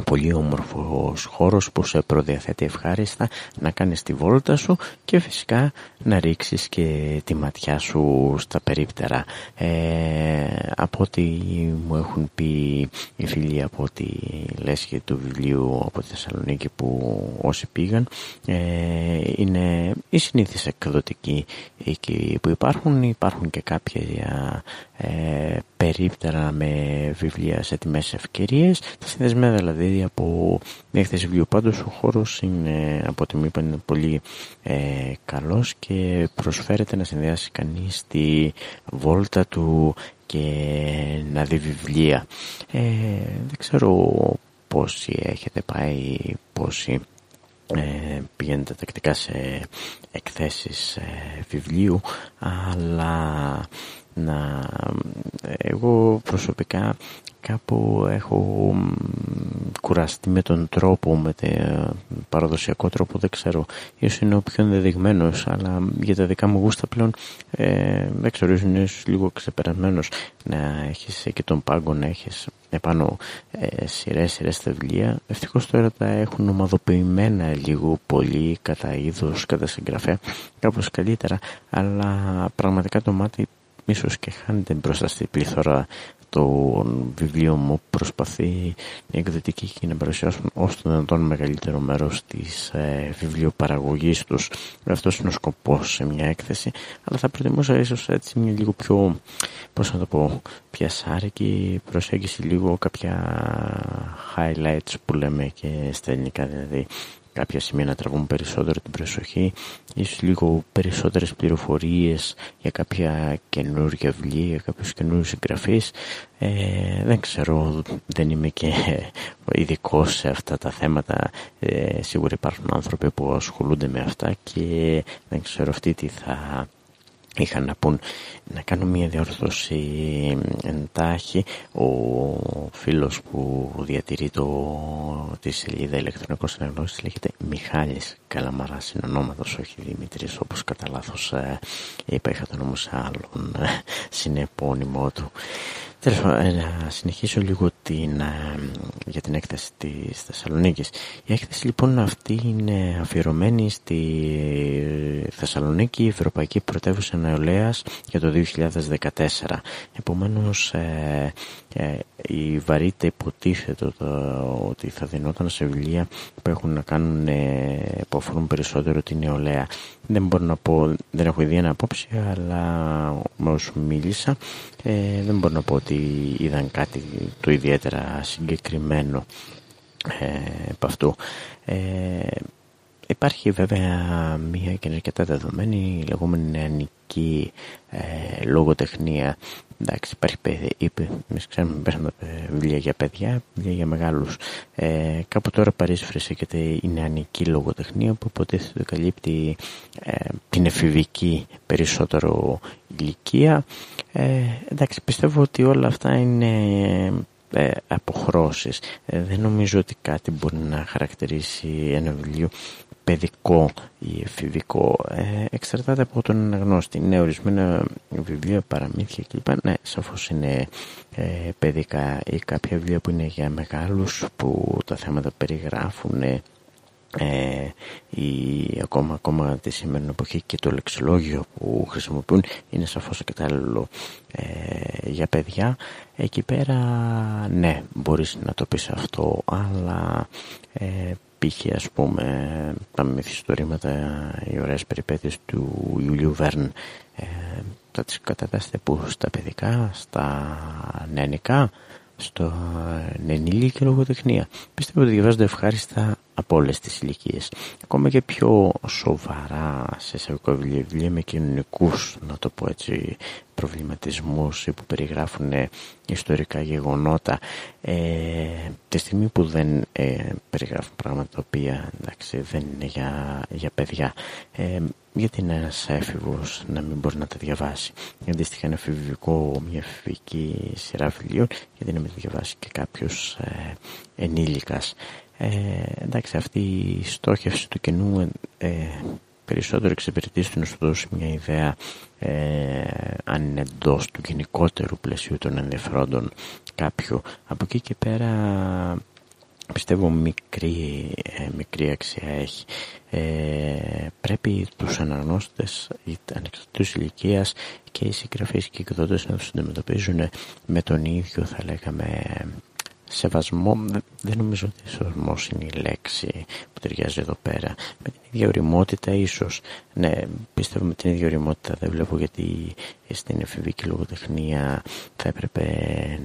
πολύ όμορφος χώρος που σε προδιαθέτει ευχάριστα να κάνεις τη βόλτα σου και φυσικά να ρίξεις και τη ματιά σου στα περίπτερα. Ε, από ό,τι μου έχουν πει οι φίλοι από τη λέσχη του βιβλίου από τη Θεσσαλονίκη που όσοι πήγαν ε, είναι οι συνήθεις εκδοτικοί εκεί που υπάρχουν. Υπάρχουν και κάποια ε, περίπτερα με βιβλία σε τιμές ευκαιρίες. Τα συνδεσμένα δηλαδή από μια έκθεση βιβλίου πάντως ο χώρος είναι από ό,τι μου είπαν είναι πολύ ε, καλός και προσφέρεται να συνδυάσει κανείς τη βόλτα του και να δει βιβλία. Ε, δεν ξέρω πόσοι έχετε πάει πόσοι ε, πηγαίνετε τακτικά σε εκθέσεις ε, βιβλίου αλλά να εγώ προσωπικά κάπου έχω κουραστεί με τον τρόπο, με τον παραδοσιακό τρόπο, δεν ξέρω. Ίσως είναι ο πιο ενδεδειγμένος, αλλά για τα δικά μου γούστα πλέον ε, δεν ξέρω, είναι λίγο ξεπερασμένος να έχεις και τον πάγκο, να έχεις επάνω ε, σειρές, σειρές τα βιβλία. Ευτυχώς τώρα τα έχουν ομαδοποιημένα λίγο πολύ κατά είδος, κατά συγγραφέα, κάπως καλύτερα, αλλά πραγματικά το μάτι ίσως και χάνεται μπροστά στη πληθώρα των βιβλίων μου προσπαθεί η εκδοτική και να παρουσιάσουν όσο το δυνατόν μεγαλύτερο μέρος της ε, βιβλιοπαραγωγής τους. Αυτός είναι ο σκοπός σε μια έκθεση, αλλά θα προτιμούσα ίσως έτσι μια λίγο πιο, πώς να το πω, πιασάρικη προσέγγιση λίγο κάποια highlights που λέμε και στα ελληνικά δηλαδή κάποια σημεία να τραβούν περισσότερο την προσοχή ίσως λίγο περισσότερες πληροφορίες για κάποια καινούργια βιβλία, για κάποιους καινούριους συγγραφείς. Ε, δεν ξέρω, δεν είμαι και [LAUGHS] ειδικός σε αυτά τα θέματα. Ε, σίγουρα υπάρχουν άνθρωποι που ασχολούνται με αυτά και δεν ξέρω αυτοί τι θα είχαν να πούν να κάνω μια διόρθωση εντάχει. Ο φίλος που διατηρεί το, τη σελίδα ηλεκτρονικός αναγνώστης λέγεται Μιχάλης Καλαμαράς. Είναι ονόματος όχι Δημήτρης όπως κατά λάθος ε, είπα είχα το νόμο σε άλλον ε, συνεπώνυμό του. Τέλος να συνεχίσω λίγο την, ε, για την έκθεση της Θεσσαλονίκης. Η έκθεση λοιπόν αυτή είναι αφιερωμένη στη Θεσσαλονίκη Ευρωπαϊκή Πρωτεύουσα Νεολαίας για το 2014. Επομένως ε, ε, η βαρύτητα υποτίθεται ότι θα δινόταν σε βιβλία που έχουν να κάνουν που αφορούν περισσότερο την νεολαία. Δεν μπορώ να πω, δεν έχω ιδέα απόψη, αλλά με όσου μίλησα δεν μπορώ να πω ότι είδαν κάτι το ιδιαίτερα συγκεκριμένο ε, από αυτού. Ε, υπάρχει βέβαια μία και είναι αρκετά δεδομένη η λεγόμενη νεανική ε, λογοτεχνία. Εντάξει, υπάρχει παιδί, είπε, εμείς ξέρουμε πέραμε βιβλία για παιδιά, βιβλία για μεγάλους. Ε, κάπου τώρα παρίσφρησε και η νεανική λογοτεχνία που υποτίθεται καλύπτει ε, την εφηβική περισσότερο ηλικία. Ε, εντάξει, πιστεύω ότι όλα αυτά είναι ε, αποχρώσεις. Ε, δεν νομίζω ότι κάτι μπορεί να χαρακτηρίσει ένα βιβλίο παιδικό ή εφηβικό ε, εξαρτάται από τον αναγνώστη. Είναι ορισμένα βιβλία, παραμύθια κλπ. Ναι, σαφώς είναι ε, παιδικά ή κάποια βιβλία που είναι για μεγάλους που τα θέματα περιγράφουν ε, ή ακόμα, ακόμα τη σημερινή εποχή και το λεξιλόγιο που χρησιμοποιούν είναι σαφώς κατάλληλο ε, για παιδιά εκεί πέρα ναι μπορείς να το πεις αυτό αλλά ε, π.χ. ας πούμε τα μυθιστορήματα οι ωραίες περιπέτειες του Ιουλίου Βέρν ε, θα τις κατατάσσετε που στα παιδικά, στα νεανικά στο ενήλικη και λογοτεχνία. Πιστεύω ότι διαβάζονται ευχάριστα από όλες τις ηλικίες. Ακόμα και πιο σοβαρά σε εισαγωγικό βιβλία με κοινωνικούς, να το πω έτσι, προβληματισμούς που περιγράφουν ιστορικά γεγονότα. Ε, τη στιγμή που δεν ε, περιγράφουν πράγματα τα οποία εντάξει, δεν είναι για, για παιδιά ε, γιατί είναι ένας έφηβος να μην μπορεί να τα διαβάσει. Αντίστοιχα ένα εφηβικό μια εφηβική σειρά βιβλίων γιατί να μην διαβάσει και κάποιος ε, ενήλικας ε, εντάξει αυτή η στόχευση του κοινού ε, περισσότερο εξυπηρετήσει να σου δώσει μια ιδέα ε, αν είναι εντός του γενικότερου πλαισίου των ενδιαφερόντων κάποιου. Από εκεί και πέρα πιστεύω μικρή, ε, μικρή αξία έχει. Ε, πρέπει τους αναγνώστες, ανεξαρτήτως ηλικίας και οι συγγραφείς και οι εκδότες να τους αντιμετωπίζουν με τον ίδιο θα λέγαμε σεβασμό, δεν νομίζω ότι σεβασμός είναι η λέξη που ταιριάζει εδώ πέρα. Με την ίδια οριμότητα ίσως. Ναι, πιστεύω με την ίδια οριμότητα δεν βλέπω γιατί στην εφηβική λογοτεχνία θα έπρεπε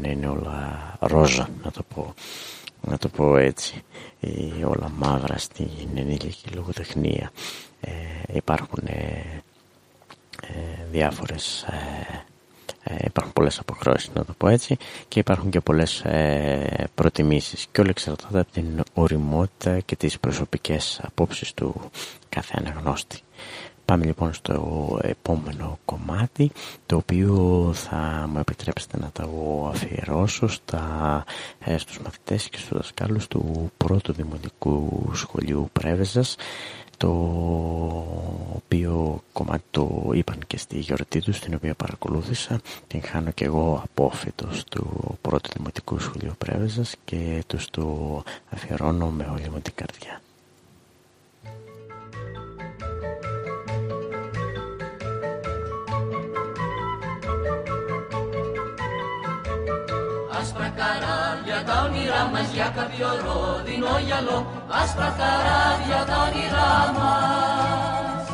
να είναι όλα ρόζα, να το πω, να το πω έτσι. Ή όλα μαύρα στην ενήλικη λογοτεχνία. Ε, υπάρχουν ε, ε διάφορες ε, ε, υπάρχουν πολλές αποχρώσεις να το πω έτσι και υπάρχουν και πολλές ε, προτιμήσεις και όλα εξαρτάται από την οριμότητα και τις προσωπικές απόψεις του κάθε αναγνώστη. Πάμε λοιπόν στο επόμενο κομμάτι το οποίο θα μου επιτρέψετε να το αφιερώσω στα, ε, στους μαθητές και στους δασκάλους του πρώτου δημοτικού σχολείου Πρέβεζας το οποίο κομμάτι το είπαν και στη γιορτή τους την οποία παρακολούθησα την χάνω και εγώ απόφυτος του πρώτου δημοτικού σχολείου Πρέβεζας και τους το αφιερώνω με όλη μου την καρδιά. Όνειρά μας για κάποιο ρόδινο γυαλό Άσπρα καράβια τα όνειρά μας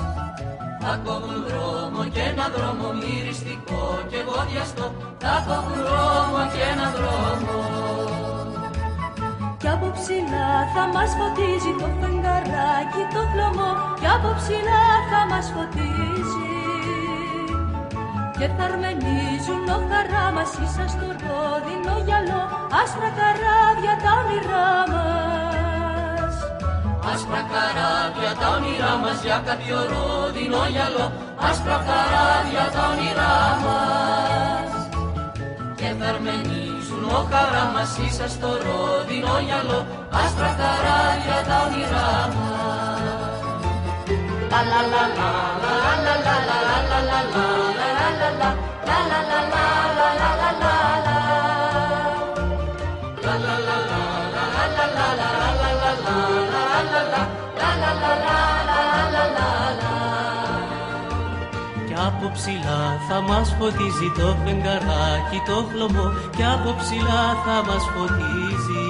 Θα κόβουν δρόμο και ένα δρόμο μυριστικό και βοδιαστό Θα κόβουν δρόμο και ένα δρόμο. Κι από ψηλά θα μας φωτίζει το φεγγαράκι το χλωμό Κι από ψηλά θα μας φωτίζει και θα αρμενίζουν ο χαρά μας ίσα στο ρόδινο γυαλό άσπρα καράβια τα όνειρά μας Άσπρα καράβια τα όνειρά μας για κάποιο ρόδινο γυαλό άσπρα καράβια τα όνειρά μας και θα αρμενίζουν ο χαρά μας ίσα στο ρόδινο γυαλό άσπρα καράβια τα όνειρά μας La la la la la la la la la la la la Κι από ψηλά θα μας φωτίζει το φεγγαράκι το χλωμό Κι από ψηλά θα μας φωτίζει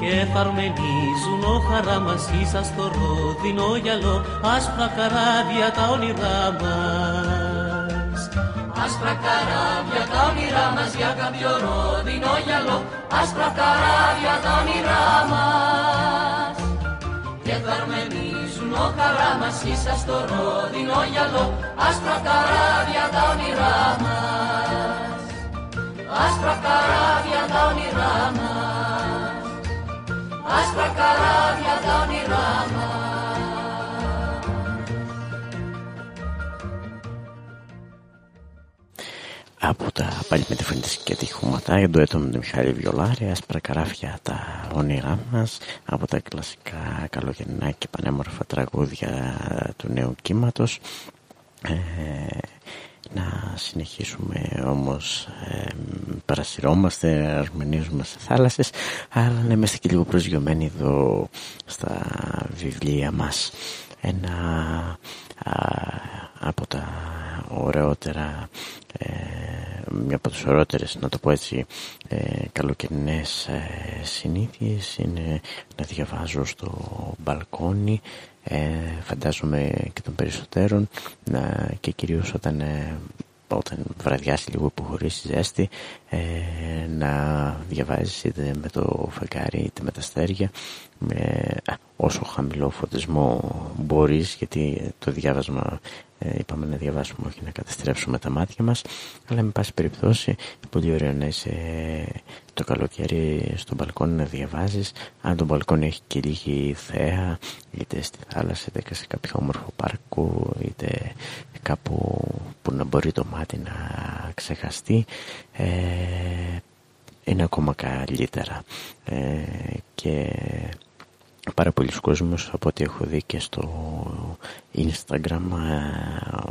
και θα αρμενίζουν ο χαρά μας ίσα στο ρόδινο γυαλό άσπρα καράβια τα όνειρά μας Άσπρα καράβια τα όνειρά μας για κάποιο ρόδινο γυαλό. Άσπρα καράβια τα όνειρά μας. Και θα αρμενίζουν ο χαρά μας ίσα στο ρόδινο γυαλό. Άσπρα καράβια τα όνειρά μας. Άσπρα καράβια τα όνειρά μας. Άσπρα καράβια τα όνειρά Από τα πάλι με τη φωνή και τη χουματά για το έτομο του Μιχάλη Βιολάρη άσπρα καράφια τα όνειρά μας από τα κλασικά καλοκαιρινά και πανέμορφα τραγούδια του νέου κύματος. Ε, να συνεχίσουμε όμως ε, παρασυρώμαστε, αρμενίζουμε σε θάλασσες αλλά να είμαστε και λίγο προσγειωμένοι εδώ στα βιβλία μας. Ένα από τα ωραιότερα ε, μια από τις ωραιότερες να το πω έτσι ε, καλοκαιρινές ε, συνήθειες είναι να διαβάζω στο μπαλκόνι ε, φαντάζομαι και των περισσότερων να, και κυρίως όταν ε, όταν βραδιάσει λίγο που χωρίς ζέστη ε, να διαβάζεις είτε με το φεγγάρι είτε με τα αστέρια. Με όσο χαμηλό φωτισμό μπορείς γιατί το διάβασμα ε, είπαμε να διαβάσουμε όχι να καταστρέψουμε τα μάτια μας. Αλλά με πάση περιπτώσει πολύ ωραίο να είσαι το καλοκαίρι στο μπαλκόνι να διαβάζεις. Αν το μπαλκόνι έχει και λίγη θέα είτε στη θάλασσα είτε σε κάποιο όμορφο πάρκο είτε κάπου που να μπορεί το μάτι να ξεχαστεί ε, είναι ακόμα καλύτερα. Ε, και πάρα πολλοί κόσμος από ό,τι έχω δει και στο Instagram ε,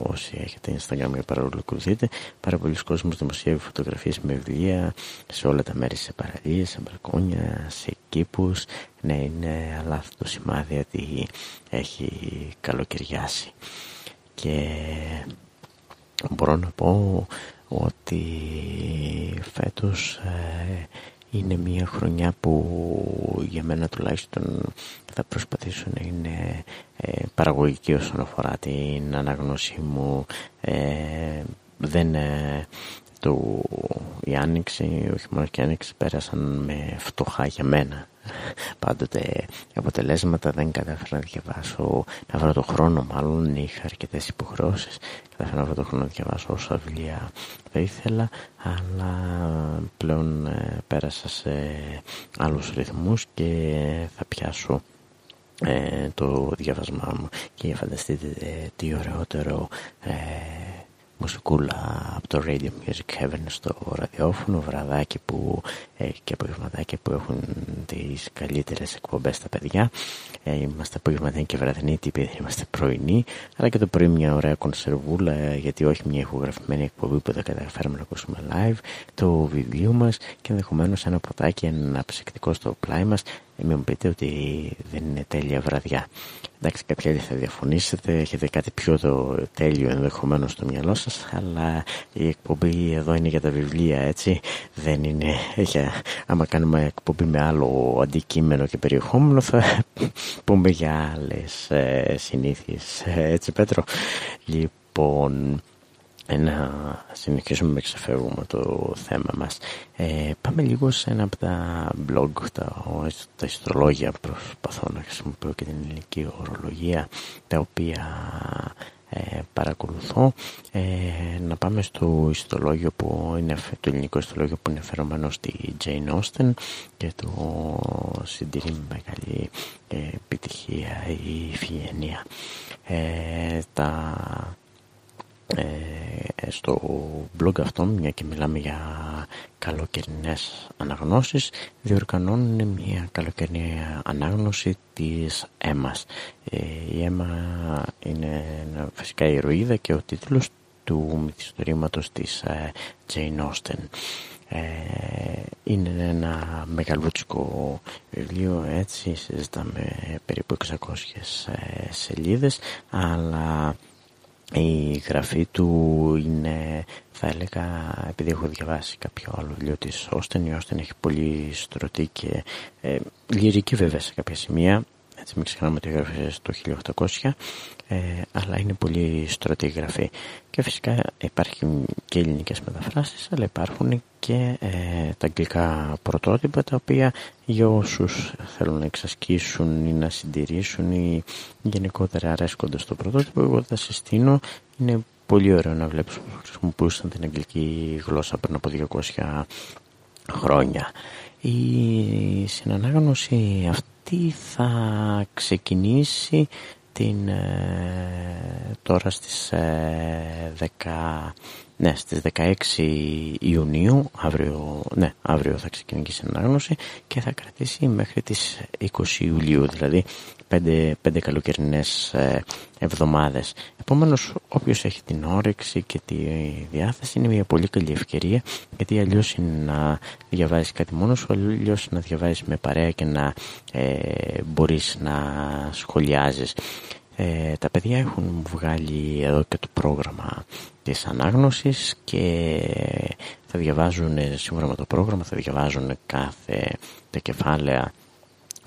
όσοι έχετε Instagram και παρακολουθείτε πάρα πολλοί κόσμος δημοσιεύει φωτογραφίες με βιβλία σε όλα τα μέρη σε παραλίες, σε μπαλκόνια, σε κήπους. Ναι είναι αλάθητο το σημάδι ότι έχει καλοκαιριάσει. Και μπορώ να πω ότι φέτος ε, είναι μια χρονιά που για μένα τουλάχιστον θα προσπαθήσω να είναι ε, παραγωγική όσον αφορά την αναγνώση μου. Ε, δεν ε, το, η Άνοιξη, όχι μόνο και η Άνοιξη πέρασαν με φτωχά για μένα πάντοτε αποτελέσματα δεν κατάφερα να διαβάσω να βρω το χρόνο μάλλον είχα αρκετές υποχρεώσεις. κατάφερα να βρω το χρόνο να διαβάσω όσα βιβλία θα ήθελα αλλά πλέον ε, πέρασα σε άλλους ρυθμούς και θα πιάσω ε, το διάβασμά μου και φανταστείτε ε, τι ωραιότερο ε, μουσικούλα από το Radio Music Heaven στο ραδιόφωνο, βραδάκι που, ε, και απογευματάκι που έχουν τις καλύτερες εκπομπές στα παιδιά. Ε, είμαστε απογευματινοί και βραδινοί τύποι, είμαστε πρωινοί, αλλά και το πρωί μια ωραία κονσερβούλα, ε, γιατί όχι μια ηχογραφημένη εκπομπή που δεν καταφέραμε να ακούσουμε live, το βιβλίο μας και ενδεχομένως ένα ποτάκι, ένα ψεκτικό στο πλάι μας, ε, μην μου πείτε ότι δεν είναι τέλεια βραδιά. Εντάξει, κάποιοι άλλοι θα διαφωνήσετε, έχετε κάτι πιο το τέλειο ενδεχομένως στο μυαλό σας, αλλά η εκπομπή εδώ είναι για τα βιβλία, έτσι. Δεν είναι για. Άμα κάνουμε εκπομπή με άλλο αντικείμενο και περιεχόμενο, θα πούμε για άλλες ε, συνήθειες. Ε, έτσι, Πέτρο. Λοιπόν, να συνεχίσουμε με ξεφεύγουμε το θέμα μας. Ε, πάμε λίγο σε ένα από τα blog, τα, τα ιστρολόγια, προσπαθώ να χρησιμοποιώ και την ελληνική ορολογία, τα οποία ε, παρακολουθώ. Ε, να πάμε στο ιστολόγιο που είναι, το ελληνικό ιστολόγιο που είναι φερωμένο στη Jane Austen και το συντηρεί με μεγάλη ε, επιτυχία η Φιενία. Ε, τα ε, στο blog αυτό, μια και μιλάμε για καλοκαιρινές αναγνώσεις, διοργανώνουν μια καλοκαιρινή ανάγνωση της έμας. Ε, η αίμα είναι φυσικά η ηρωίδα και ο τίτλος του μυθιστορήματος της ε, Jane Austen. Ε, είναι ένα μεγαλούτσικο βιβλίο έτσι συζητάμε περίπου 600 ε, σελίδες αλλά η γραφή του είναι, θα έλεγα, επειδή έχω διαβάσει κάποιο άλλο βιβλίο της Όστεν, η Όστεν έχει πολύ στρωτή και ε, λυρική βέβαια σε κάποια σημεία, έτσι μην ξεχνάμε ότι έγραφε το 1800 ε, αλλά είναι πολύ στρωτή γραφή. Και φυσικά υπάρχουν και ελληνικές μεταφράσεις αλλά υπάρχουν και ε, τα αγγλικά πρωτότυπα τα οποία για όσους θέλουν να εξασκήσουν ή να συντηρήσουν ή γενικότερα αρέσκονται στο πρωτότυπο εγώ θα συστήνω. Είναι πολύ ωραίο να βλέπεις που χρησιμοποιούσαν την αγγλική γλώσσα πριν από 200 χρόνια. Η συνανάγνωση αυτή θα ξεκινήσει την, τώρα στις 10 ναι, στις 16 Ιουνίου, αύριο, ναι, αύριο θα ξεκινήσει η ανάγνωση και θα κρατήσει μέχρι τις 20 Ιουλίου, δηλαδή 5, 5 καλοκαιρινές ε, εβδομάδες. Επομένως, όποιος έχει την όρεξη και τη διάθεση είναι μια πολύ καλή ευκαιρία, γιατί αλλιώς είναι να διαβάζεις κάτι μόνος σου, αλλιώς να διαβάζεις με παρέα και να ε, μπορείς να σχολιάζεις. Ε, τα παιδιά έχουν βγάλει εδώ και το πρόγραμμα της ανάγνωσης και θα διαβάζουν σύμφωνα με το πρόγραμμα θα διαβάζουν κάθε τα κεφάλαια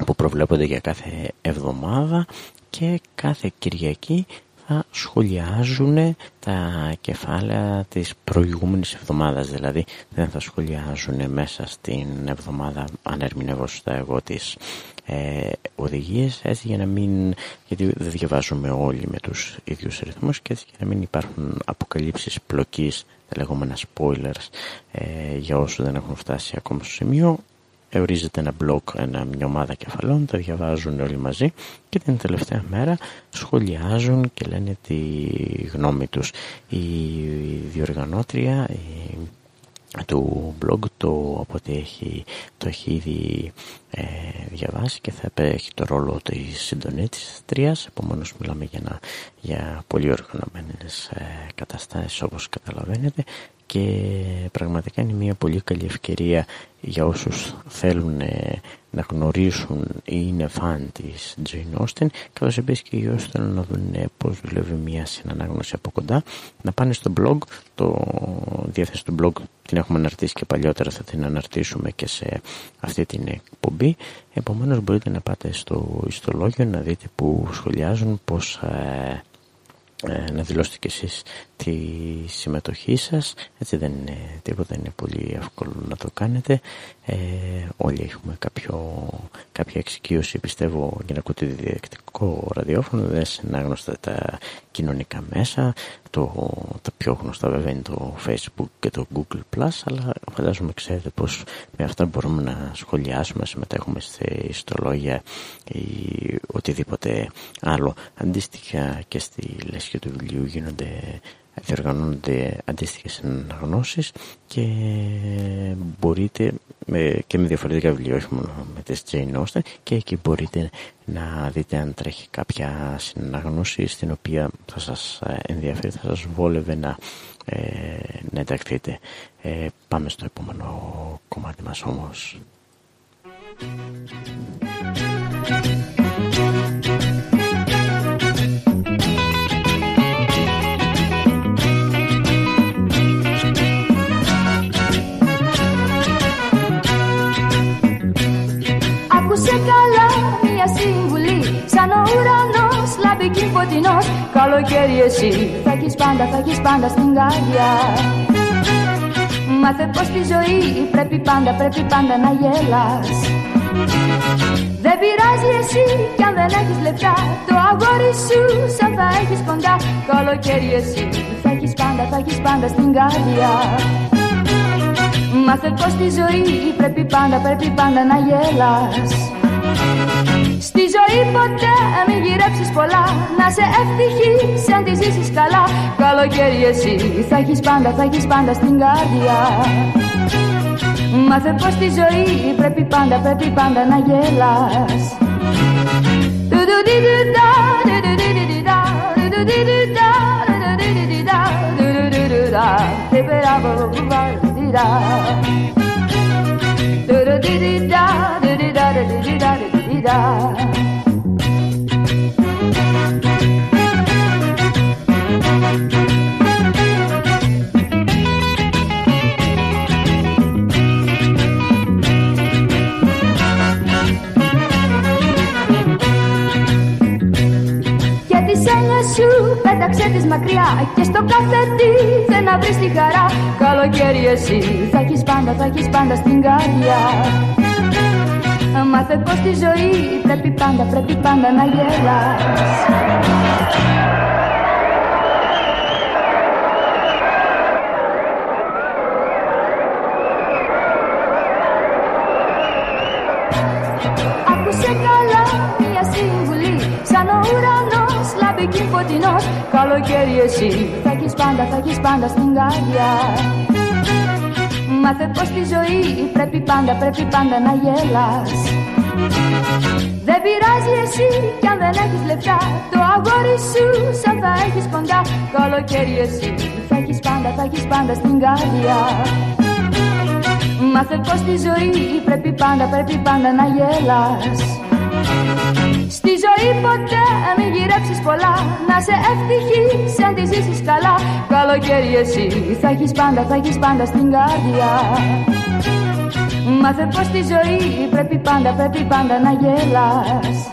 που προβλέπονται για κάθε εβδομάδα και κάθε Κυριακή θα σχολιάζουν τα κεφάλαια της προηγούμενης εβδομάδας. Δηλαδή δεν θα σχολιάζουν μέσα στην εβδομάδα αν ερμηνεύω σωστά εγώ τις ε, οδηγίες. Έτσι για να μην γιατί δεν διαβάζουμε όλοι με τους ίδιους ρυθμούς και έτσι για να μην υπάρχουν αποκαλύψεις πλοκής τα λεγόμενα spoilers ε, για όσους δεν έχουν φτάσει ακόμα στο σημείο ορίζεται ένα blog, ένα, μια ομάδα κεφαλών, τα διαβάζουν όλοι μαζί και την τελευταία μέρα σχολιάζουν και λένε τη γνώμη τους. Η διοργανώτρια η, του blog το, οπότε έχει, το έχει ήδη ε, διαβάσει και θα έχει το ρόλο της συντονίτης τρίας επομένως μιλάμε για, για πολύ οργανωμένες ε, καταστάσεις όπως καταλαβαίνετε και πραγματικά είναι μια πολύ καλή ευκαιρία για όσους θέλουν ε, να γνωρίσουν ή είναι φαν της Jane Austen καθώς επίσης και για όσους θέλουν να δουν ε, πώς δουλεύει μια συνανάγνωση από κοντά. Να πάνε στο blog το διάθεση του blog την έχουμε αναρτήσει και παλιότερα θα την αναρτήσουμε και σε αυτή την εκπομπή. Επομένως μπορείτε να πάτε στο ιστολόγιο να δείτε που σχολιάζουν πως ε, ε, να δηλώσετε κι εσείς τη συμμετοχή σας. Έτσι δεν είναι τίποτα είναι πολύ εύκολο να το κάνετε. Ε, όλοι έχουμε κάποιο, κάποια εξοικείωση πιστεύω για να ακούτε διεκτικό ραδιόφωνο δεν είναι άγνωστα τα κοινωνικά μέσα το, τα πιο γνωστά βέβαια είναι το facebook και το google plus αλλά φαντάζομαι ξέρετε πως με αυτά μπορούμε να σχολιάσουμε συμμετέχουμε σε ιστολόγια ή οτιδήποτε άλλο. Αντίστοιχα και στη λέσχη του βιβλίου γίνονται διοργανώνονται αντίστοιχες αναγνώσεις και μπορείτε και με διαφορετικά βιβλία, όχι μόνο με τις Jane Austen και εκεί μπορείτε να δείτε αν τρέχει κάποια συναγνώση στην οποία θα σας ενδιαφέρει, θα σας βόλευε να, ε, να ενταχθείτε. Ε, πάμε στο επόμενο κομμάτι μας όμως. Ουρανός λαμπική φωτεινός Καλοκαίρι εσύ. Θα έχεις πάντα, θα έχεις πάντα στην καρδιά. Μάθε πως στη ζωή πρέπει πάντα, πρέπει πάντα να γελάς. Δεν πειράζει εσύ κι αν δεν έχεις λεφτά. Το αγόρι σου σαν θα έχεις κοντά. Καλοκαίρι εσύ. Θα έχεις πάντα, θα έχεις πάντα στην καρδιά. Μάθε πως στη ζωή πρέπει πάντα, πρέπει πάντα να γελάς Στη ζωή ποτέ μην γυρέψεις πολλά Να σε ευτυχής αν τη ζήσεις καλά Καλοκαίρι εσύ θα έχεις πάντα, θα έχεις πάντα στην καρδιά Μάθε πως στη ζωή πρέπει πάντα, πρέπει πάντα να γελάς da da da da da da da da da da da da σου πέταξε της μακριά Και στο κάθε τι δεν να βρεις τη χαρά. Καλοκαίρι εσύ θα έχεις πάντα, θα έχεις πάντα στην καρδιά Μάθε πως τη ζωή πρέπει πάντα, πρέπει πάντα να γελάς. Άκουσε καλά μια συμβουλή σαν ο ουρανός εκεί φωτεινός. Καλοκαίρι εσύ θα έχεις πάντα, θα έχεις πάντα στην καρδιά Μάθε πως τη ζωή πρέπει πάντα, πρέπει πάντα να γελάς. Δεν πειράζει εσύ κι αν δεν έχεις λεφτά. Το αγόρι σου σαν θα έχεις κοντά. Καλοκαίρι εσύ θα έχεις πάντα, θα έχεις πάντα στην καρδιά. Μάθε πως τη ζωή πρέπει πάντα, πρέπει πάντα να γελάς. Στη ζωή ποτέ μην γυρέψεις πολλά. Να σε ευτυχής αν τη ζήσεις καλά. Καλοκαίρι εσύ θα έχεις πάντα, θα έχεις πάντα στην καρδιά. Μάθε πως τη ζωή πρέπει πάντα, πρέπει πάντα να γελάς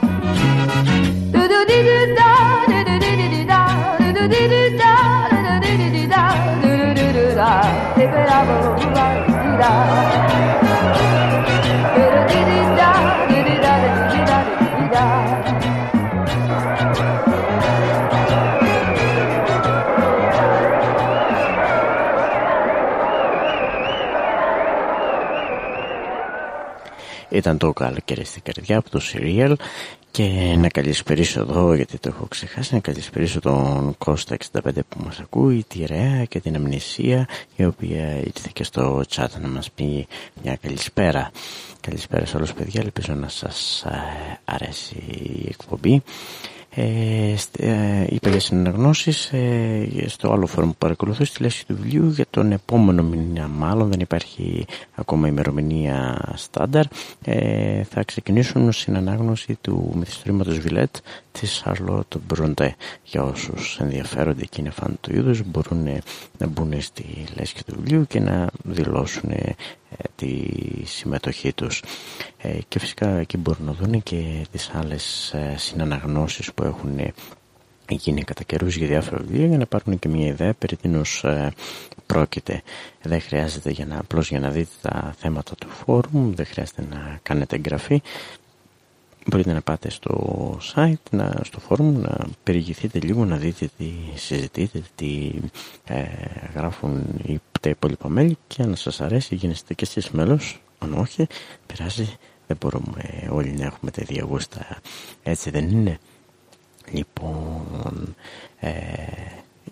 Ήταν το καλοκαίρι στην καρδιά από το Serial και να καλησπερίσω εδώ γιατί το έχω ξεχάσει να καλησπερίσω τον Κώστα 65 που μας ακούει, τη Ρέα και την Αμνησία η οποία ήρθε και στο chat να μας πει μια καλησπέρα. Καλησπέρα σε όλους παιδιά, ελπίζω να σας ε, αρέσει η εκπομπή. Ε, ε, είπα για συναγνώσεις ε, στο άλλο φόρμα που παρακολουθώ στη λέξη του βιβλίου για τον επόμενο μήνα μάλλον δεν υπάρχει ακόμα ημερομηνία στάνταρ. Ε, θα ξεκινήσουν συνανάγνωση του μυθιστορήματος Βιλέτ της Σαρλότ Μπροντέ για όσους ενδιαφέρονται και είναι φαν του είδους μπορούν να μπουν στη λέξη του βιβλίου και να δηλώσουν τη συμμετοχή τους ε, και φυσικά εκεί μπορούν να δουν και τις άλλες ε, συναναγνώσεις που έχουν γίνει κατά καιρούς για διάφορα βιβλία για να πάρουν και μια ιδέα περί τίνος ε, πρόκειται. Δεν χρειάζεται για να, απλώς για να δείτε τα θέματα του φόρουμ, δεν χρειάζεται να κάνετε εγγραφή. Μπορείτε να πάτε στο site, να, στο φόρουμ, να περιηγηθείτε λίγο, να δείτε τι συζητείτε, τι ε, γράφουν οι, τα υπόλοιπα μέλη και αν σας αρέσει γίνεστε και εσείς μέλος, αν όχι, πειράζει, δεν μπορούμε όλοι να έχουμε τα ίδια γούστα, έτσι δεν είναι. Λοιπόν, ε,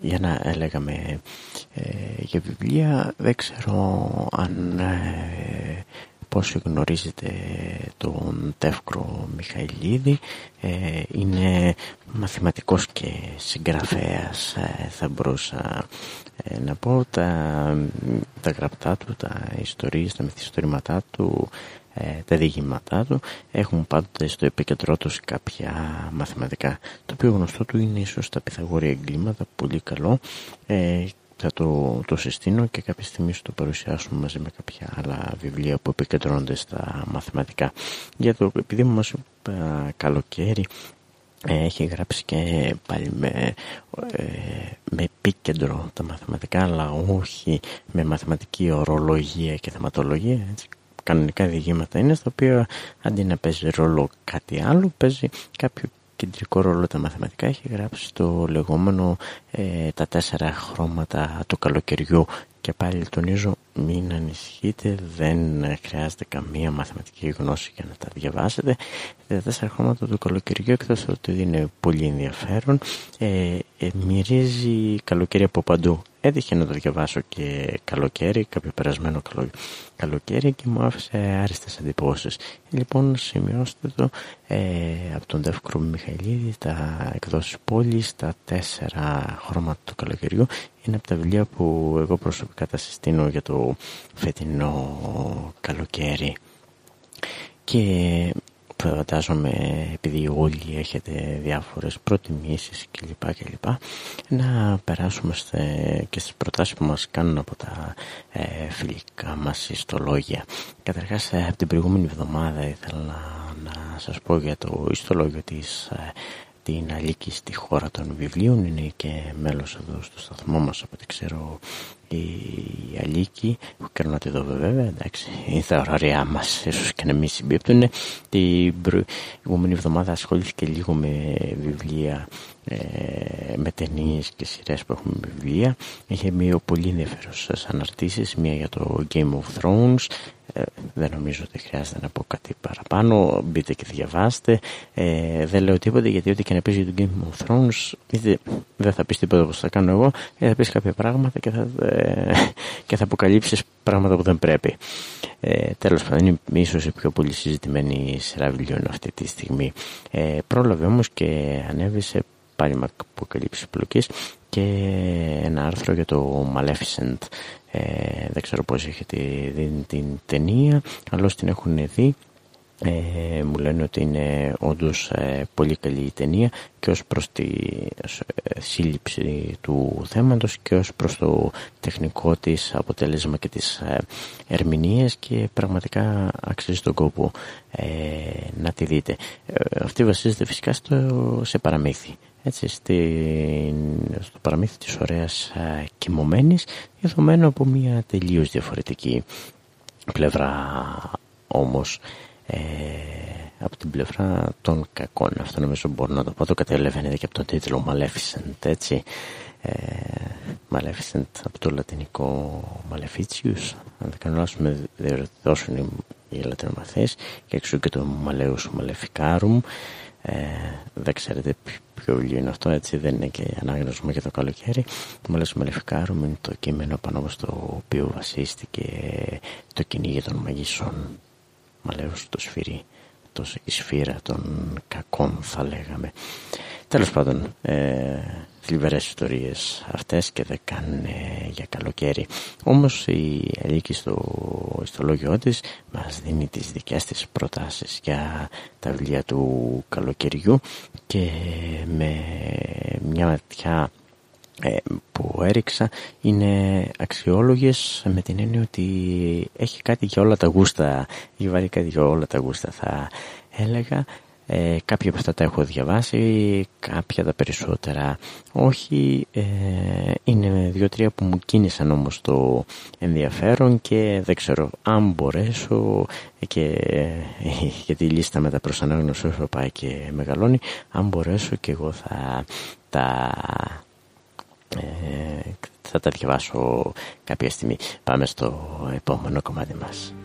για να έλεγαμε ε, για βιβλία, δεν ξέρω αν ε, πόσοι γνωρίζετε τον Τεύκρο Μιχαηλίδη ε, είναι μαθηματικός και συγγραφέας ε, θα μπορούσα ε, να πω τα, τα γραπτά του, τα ιστορίες, τα μυθιστορήματά του τα διηγήματά του. Έχουν πάντοτε στο επίκεντρό τους κάποια μαθηματικά το πιο γνωστό του είναι ίσως τα Πυθαγόρια εγκλήματα πολύ καλό θα το, το συστήνω και κάποια στιγμή σου το παρουσιάσουμε μαζί με κάποια άλλα βιβλία που επικεντρώνονται στα μαθηματικά. Για το, επειδή μου μας καλοκαίρι ε, έχει γράψει και πάλι με, ε, με επίκεντρο τα μαθηματικά αλλά όχι με μαθηματική ορολογία και θεματολογία έτσι, κανονικά διηγήματα είναι στα οποία αντί να παίζει ρόλο κάτι άλλο παίζει κάποιο κεντρικό ρόλο τα μαθηματικά. Έχει γράψει το λεγόμενο ε, τα τέσσερα χρώματα του καλοκαιριού και πάλι τονίζω μην ανησυχείτε δεν χρειάζεται καμία μαθηματική γνώση για να τα διαβάσετε. Τα τέσσερα χρώματα του καλοκαιριού εκτός ότι είναι πολύ ενδιαφέρον ε, ε, μυρίζει καλοκαίρι από παντού έτυχε να το διαβάσω και καλοκαίρι, κάποιο περασμένο καλοκαίρι και μου άφησε άριστες εντυπώσεις. Λοιπόν, σημειώστε το ε, από τον Δεύκρο Μιχαηλίδη, τα εκδόσεις πόλης, τα τέσσερα χρώματα του καλοκαιριού. Είναι από τα βιβλία που εγώ προσωπικά τα συστήνω για το φετινό καλοκαίρι. Και φαντάζομαι επειδή όλοι έχετε διάφορες προτιμήσεις κλπ. κλπ να περάσουμε και στις προτάσεις που μας κάνουν από τα ε, φιλικά μας ιστολόγια. Καταρχάς ε, από την προηγούμενη εβδομάδα ήθελα να, να σας πω για το ιστολόγιο της ε, την Αλίκη στη χώρα των βιβλίων είναι και μέλος εδώ στο σταθμό μας από ό,τι ξέρω η Αλίκη που κάνω να τη δω βέβαια εντάξει τα ωράρια μας ίσως και να μην συμπίπτουν. Την προηγούμενη εβδομάδα ασχολήθηκε λίγο με βιβλία ε, με ταινίες και σειρές που έχουμε βιβλία. Είχε μία πολύ ενδιαφέρουσες αναρτήσεις μία για το Game of Thrones δεν νομίζω ότι χρειάζεται να πω κάτι παραπάνω. Μπείτε και διαβάστε. Ε, δεν λέω τίποτα γιατί ό,τι και να πεις για τον Game of Thrones είτε δεν θα πεις τίποτα όπως θα κάνω εγώ ή θα πεις κάποια πράγματα και θα, ε, και θα αποκαλύψεις πράγματα που δεν πρέπει. Ε, τέλος πάντων είναι ίσως η πιο πολύ συζητημένη σειρά βιβλίων αυτή τη στιγμή. Ε, πρόλαβε όμως και ανέβησε πάλι με αποκαλύψεις πλοκής και ένα άρθρο για το Maleficent ε, δεν ξέρω πώς έχετε δει την ταινία, αλλά την έχουν δει. Ε, μου λένε ότι είναι όντως ε, πολύ καλή η ταινία και ως προς τη ε, σύλληψη του θέματος και ως προς το τεχνικό της αποτέλεσμα και τις ε, ερμηνείες και πραγματικά αξίζει τον κόπο να τη δείτε. αυτή βασίζεται φυσικά στο, σε παραμύθι έτσι, στο παραμύθι της ωραίας κοιμωμένης ειδωμένο από μια τελείως διαφορετική πλευρά όμως ε, από την πλευρά των κακών. Αυτό νομίζω μπορώ να το πω. Το καταλαβαίνετε και από τον τίτλο Maleficent έτσι. Ε, Maleficent από το λατινικό Maleficius αν δεν κάνω λάθος με διορθώσουν οι λατινομαθές και έξω και το Maleus Maleficarum ε, δεν ξέρετε ποιο βιβλίο είναι αυτό, έτσι δεν είναι και ανάγνωσμα για το καλοκαίρι. Το Μαλές Μαλεφικάρουμ είναι το κείμενο πάνω στο οποίο βασίστηκε το κυνήγι των μαγισσών. Μαλέως το σφυρί, το, η σφύρα των κακών θα λέγαμε. Τέλος πάντων, ε, θλιβερές ιστορίες αυτές και δεν κάνουν για καλοκαίρι. Όμως η Αλίκη στο ιστολόγιο της μας δίνει τις δικές της προτάσεις για τα βιβλία του καλοκαιριού και με μια ματιά ε, που έριξα είναι αξιόλογες με την έννοια ότι έχει κάτι για όλα τα γούστα, έχει βάλει κάτι για όλα τα γούστα θα έλεγα ε, κάποια από αυτά τα έχω διαβάσει, κάποια τα περισσότερα όχι. Ε, είναι δύο-τρία που μου κίνησαν όμως το ενδιαφέρον και δεν ξέρω αν μπορέσω και γιατί η λίστα με τα προσανάγνωση όσο πάει και μεγαλώνει αν μπορέσω και εγώ θα τα, ε, θα τα διαβάσω κάποια στιγμή. Πάμε στο επόμενο κομμάτι μας.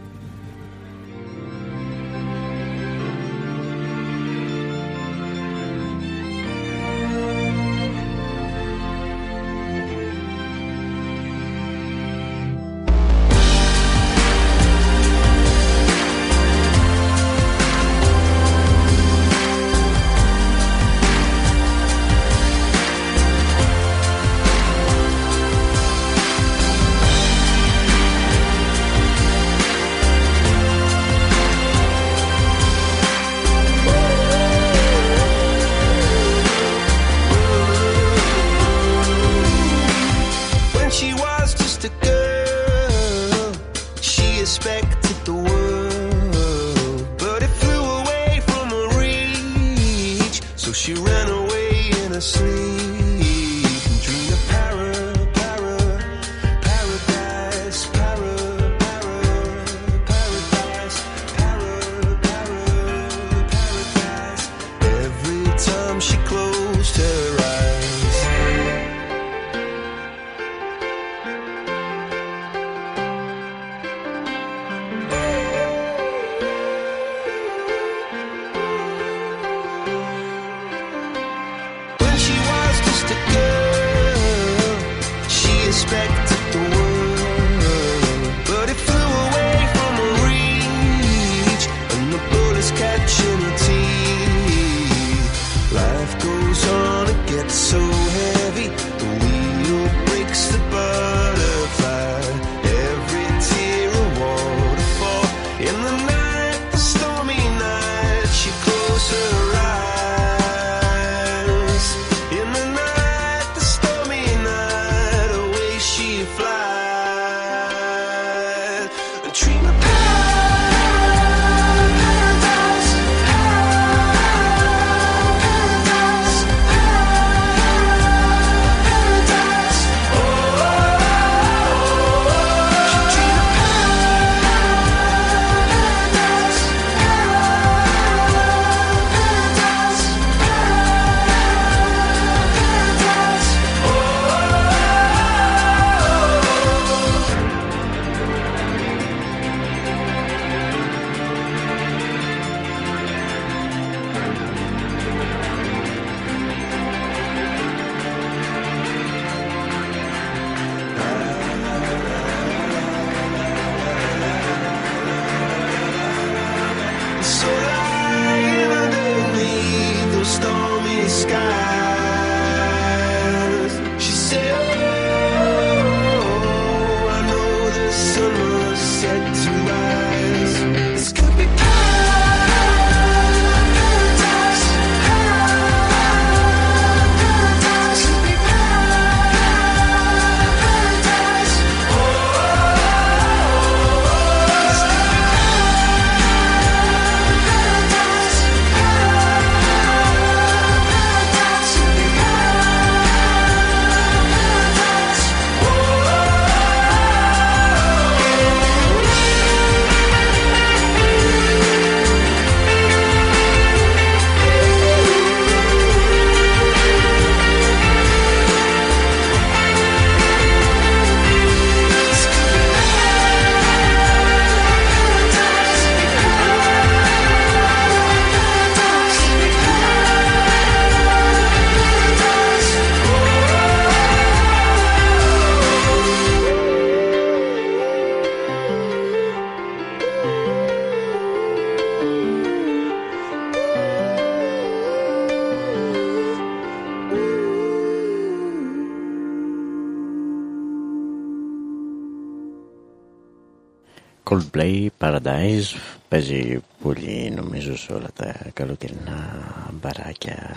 Coldplay Paradise παίζει πολύ νομίζω σε όλα τα καλοκαιρινά μπαράκια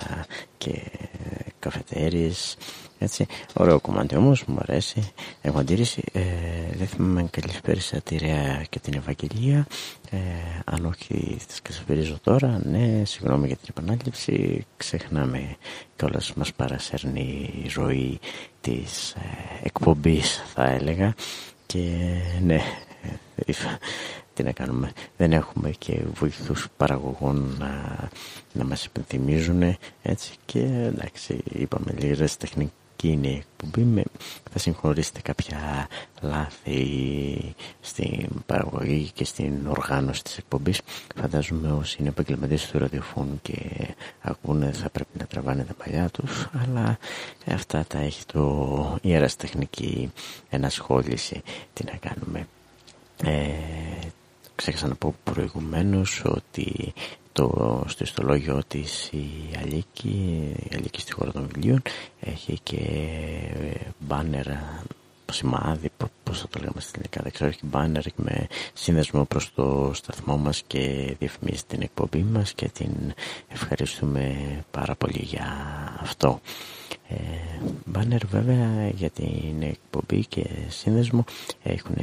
και καφετέρειες έτσι. Ωραίο κομμάτι όμως, μου αρέσει. Έχω αντίρρηση. Ε, δεν θυμάμαι αν καλησπέρισα τη Ρέα και την Ευαγγελία. Ε, αν όχι, τις καλησπέριζω τώρα. Ναι, συγγνώμη για την επανάληψη. Ξεχνάμε κιόλας μας παρασέρνει η ροή της ε, εκπομπής θα έλεγα. Και ναι, τι να κάνουμε, δεν έχουμε και βοηθούς παραγωγών να, να μας υπενθυμίζουν έτσι και εντάξει είπαμε λίγες τεχνική είναι η εκπομπή με, θα συγχωρήσετε κάποια λάθη στην παραγωγή και στην οργάνωση της εκπομπής. Φαντάζομαι όσοι είναι επαγγελματίες του ραδιοφώνου και ακούνε θα πρέπει να τραβάνε τα παλιά τους αλλά αυτά τα έχει το ιεραστεχνική ενασχόληση. Τι να κάνουμε ε, ξέχασα να πω προηγουμένως ότι το, στο ιστολόγιο της η Αλίκη, η Αλίκη στη χώρα των βιβλίων έχει και μπάνερ σημάδι, πώς θα το λέγαμε στην ελληνικά, δεν ξέρω, έχει μπάνερ με σύνδεσμο προς το σταθμό μας και διαφημίζει την εκπομπή μας και την ευχαριστούμε πάρα πολύ για αυτό. Ε, μπάνερ βέβαια για την εκπομπή και σύνδεσμο έχουν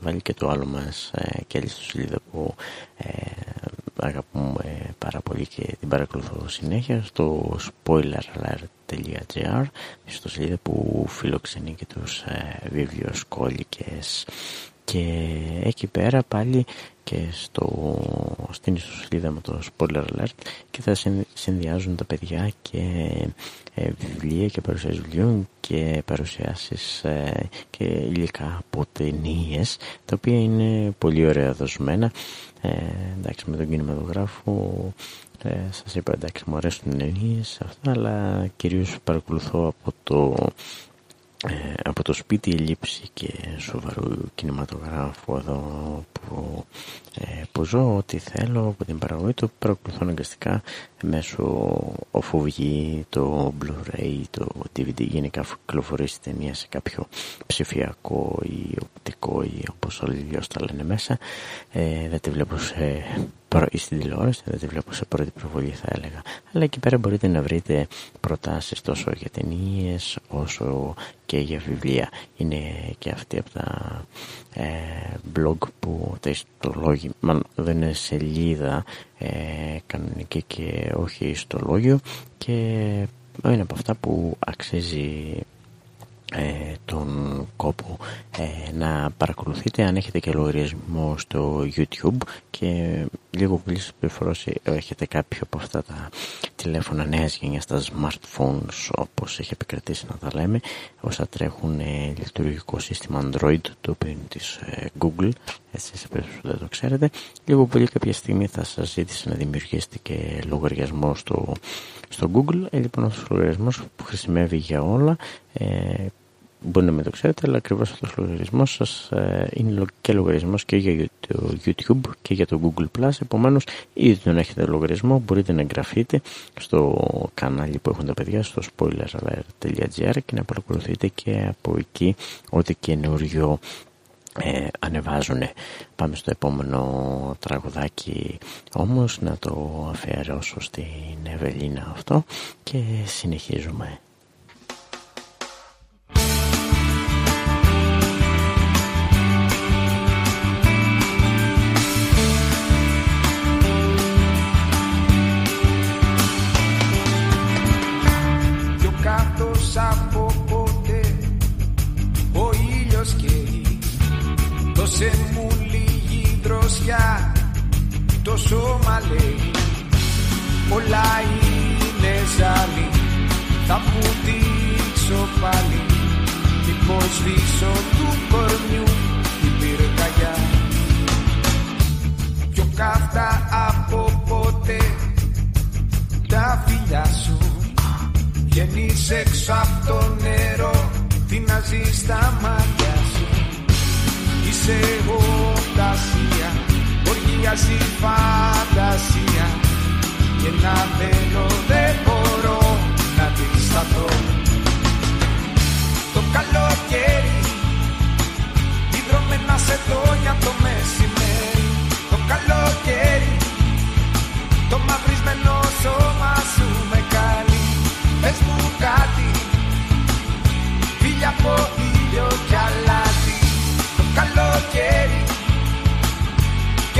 βάλει και το άλλο μας ε, και άλλη στο σελίδα που ε, αγαπούμε πάρα πολύ και την παρακολουθώ συνέχεια στο spoileralert.gr στο σελίδα που φιλοξενεί και τους ε, βιβλιοσκόλικες και εκεί πέρα πάλι και στο, στην ιστοσελίδα με το spoiler alert και θα συνδυάζουν τα παιδιά και ε, βιβλία και παρουσιάσεις βιβλίων και παρουσιάσεις ε, και υλικά από ταινίες, τα οποία είναι πολύ ωραία δοσμένα. Ε, εντάξει με τον κινηματογράφο ε, σας είπα εντάξει μου αρέσουν οι ταινίες αυτά αλλά κυρίως παρακολουθώ από το ε, από το σπίτι η λήψη και σοβαρού κινηματογράφου εδώ που, ε, που ζω ό,τι θέλω από την παραγωγή το παρακολουθώ αναγκαστικά μέσω αφού βγει το Blu-ray, το DVD γενικά αφού κυκλοφορήσει ταινία σε κάποιο ψηφιακό ή οπτικό ή όπως όλοι τα λένε μέσα ε, δεν τη βλέπω σε ή στην τηλεόραση, δεν τη βλέπω σε πρώτη προβολή θα έλεγα. Αλλά εκεί πέρα μπορείτε να βρείτε προτάσεις τόσο για ταινίες όσο και για βιβλία. Είναι και αυτή από τα ε, blog που τα ιστολόγοι, δεν είναι σελίδα ε, κανονική και όχι ιστολόγιο και είναι από αυτά που αξίζει ε, τον κόπο ε, να παρακολουθείτε αν έχετε και λογαριασμό στο YouTube και λίγο πολύ σας έχετε κάποιο από αυτά τα τηλέφωνα νέας γενιάς τα smartphones όπως έχει επικρατήσει να τα λέμε όσα τρέχουν ε, λειτουργικό σύστημα Android το οποίο είναι της ε, Google έτσι σε περίπτωση που δεν το ξέρετε. Λίγο πολύ κάποια στιγμή θα σας ζήτησε να δημιουργήσετε και λογαριασμό στο, στο Google ε, λοιπόν αυτός ο λογαριασμός που χρησιμεύει για όλα ε, μπορεί να μην το ξέρετε, αλλά ακριβώς αυτός ο λογαριασμός σας ε, είναι και λογαριασμός και για το YouTube και για το Google Plus. Επομένως, ήδη τον έχετε λογαριασμό, μπορείτε να εγγραφείτε στο κανάλι που έχουν τα παιδιά, στο spoileralert.gr και να παρακολουθείτε και από εκεί ό,τι καινούριο ε, ανεβάζουν. Πάμε στο επόμενο τραγουδάκι όμως να το αφιερώσω στην Ευελίνα αυτό και συνεχίζουμε. Το σώμα λέει Όλα είναι ζάλι Θα δείξω πάλι Μήπως σβήσω του κορμιού Την πυρκαγιά. Πιο καυτά από ποτέ Τα φιλιά σου Βγαίνεις έξω από το νερό Τι να ζεις στα μάτια σου. Είσαι ορτασία, οργίαση φαντασία. Και να θέλω δεν μπορώ να τη σταθώ. Το καλοκαίρι υδρομένα σε δόνια το μεσημέρι. Το καλοκαίρι το μαυρισμένο σώμα σου με καλεί. Πες μου κάτι Φίλια από ήλιο κι αλάτι. Καλοκαίρι και εσύ το δώρο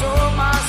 μαυρισμένο σώμα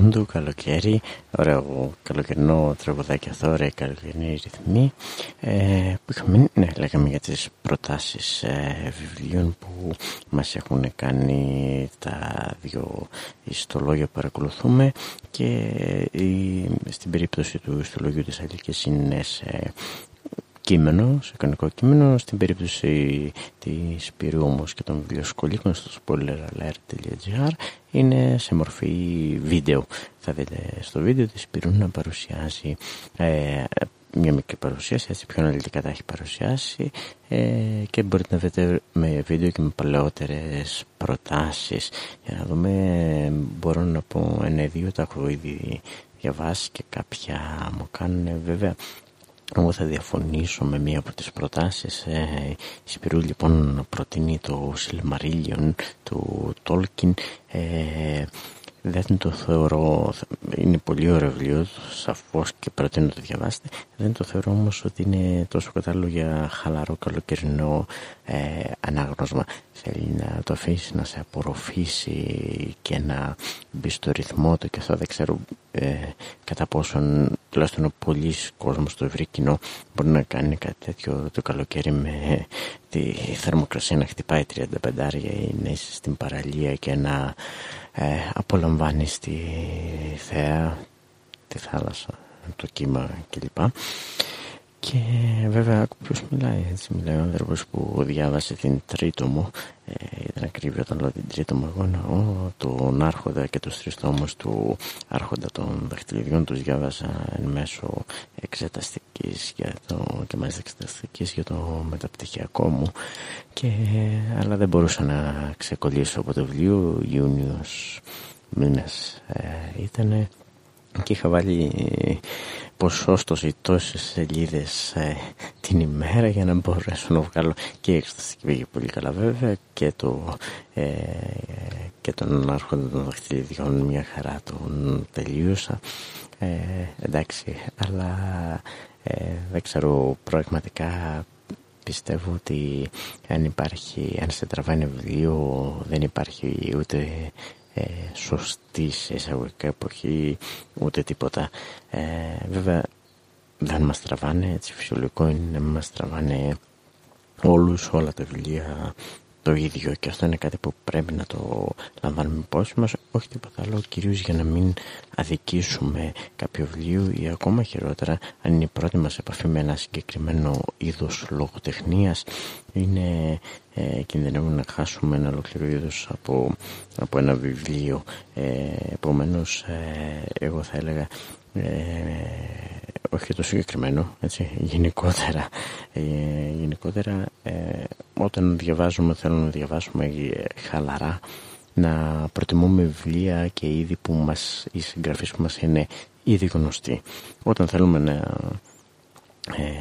Λοκομόντου, καλοκαίρι, ωραίο καλοκαιρινό τραγουδάκι αυτό, ωραία καλοκαιρινή ρυθμή. Ε, που είχαμε, ναι, λέγαμε για τις προτάσεις ε, βιβλίων που μας έχουν κάνει τα δύο ιστολόγια που παρακολουθούμε και η, στην περίπτωση του ιστολογίου της Αλίκης είναι σε κείμενο, σε κανονικό κείμενο. Στην περίπτωση της Πυρού όμως και των βιβλιοσκολίκων στο spoileralert.gr είναι σε μορφή βίντεο. Θα δείτε στο βίντεο της Πυρού να παρουσιάζει ε, μια μικρή παρουσίαση, έτσι πιο αναλυτικά τα έχει παρουσιάσει ε, και μπορείτε να δείτε με βίντεο και με παλαιότερες προτάσεις για να δούμε, μπορώ να πω ένα-δύο τα έχω ήδη διαβάσει και κάποια μου κάνουν βέβαια εγώ θα διαφωνήσω με μία από τις προτάσεις. Ε, η Σπυρού λοιπόν προτείνει το Σιλμαρίλιον του Τόλκιν. Ε, δεν το θεωρώ, είναι πολύ ωραίο βιβλίο, σαφώς και προτείνω να το διαβάσετε. Δεν το θεωρώ όμως ότι είναι τόσο κατάλληλο για χαλαρό καλοκαιρινό ε, ανάγνωσμα. Θέλει να το αφήσει να σε απορροφήσει και να μπει στο ρυθμό του και αυτό δεν ξέρω ε, κατά πόσον τουλάχιστον ο πολλή κόσμος στο ευρύ κοινό μπορεί να κάνει κάτι τέτοιο το καλοκαίρι με τη θερμοκρασία να χτυπάει 35 ή να είσαι στην παραλία και να ε, απολαμβάνεις τη θέα, τη θάλασσα, το κύμα κλπ. Και βέβαια ποιος μιλάει έτσι μιλάει ο άνθρωπος που διάβασε την τρίτο μου. Ε, ήταν ακρίβεια όταν λέω την τρίτο μου εγώ ο, τον άρχοντα και τους τρεις τόμους του άρχοντα των δαχτυλιδιών. Τους διάβασα εν μέσω εξεταστικής για το, και μάλιστα εξεταστικής για το μεταπτυχιακό μου. Και, αλλά δεν μπορούσα να ξεκολλήσω από το βιβλίο. Ιούνιος μήνες ε, ήτανε. Και είχα βάλει ποσόστοση τόσες σελίδες ε, την ημέρα για να μπορέσω να βγάλω και έκσταση και πήγε πολύ καλά βέβαια και, το, ε, και τον άρχοντα των δαχτυλιδιών μια χαρά τον τελείωσα. Ε, εντάξει αλλά ε, δεν ξέρω πραγματικά πιστεύω ότι αν υπάρχει αν σε τραβάει βιβλίο δεν υπάρχει ούτε ε, σωστής σε εισαγωγικά εποχή ούτε τίποτα. Ε, βέβαια δεν μας τραβάνε, έτσι φυσιολογικό είναι να μας τραβάνε όλους, όλα τα βιβλία το ίδιο και αυτό είναι κάτι που πρέπει να το λαμβάνουμε υπόψη μας όχι τίποτα άλλο κυρίως για να μην αδικήσουμε κάποιο βιβλίο ή ακόμα χειρότερα αν είναι η πρώτη μας επαφή με ένα συγκεκριμένο είδος λογοτεχνίας είναι ε, κινδυνεύουμε να χάσουμε ένα ολόκληρο είδος από, από ένα βιβλίο ε, επομένως ε, εγώ θα έλεγα ε, όχι το συγκεκριμένο, έτσι, γενικότερα, ε, γενικότερα ε, όταν διαβάζουμε, θέλουμε να διαβάσουμε ε, χαλαρά, να προτιμούμε βιβλία και είδη που μας, οι συγγραφείς που μας είναι ήδη γνωστοί. Όταν θέλουμε να ε,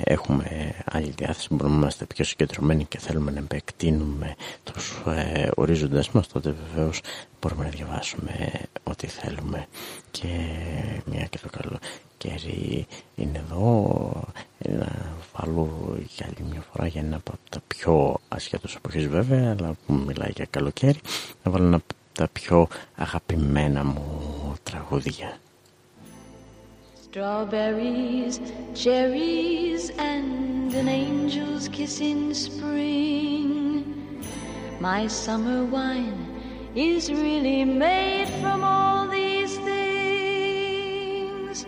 έχουμε άλλη διάθεση, μπορούμε να είμαστε πιο συγκεντρωμένοι και θέλουμε να επεκτείνουμε τους ε, ορίζοντες μας, τότε βεβαίως μπορούμε να διαβάσουμε ό,τι θέλουμε. Και μια και το καλό καιρή είναι εδώ να βάλω για άλλη μια φορά για ένα από τα πιο ασχέτως εποχές βέβαια αλλά που μιλάει για καλοκαίρι να βάλω ένα από τα πιο αγαπημένα μου τραγούδια Strawberries, cherries, and an angel's kiss in spring. My summer wine is really made from all these things.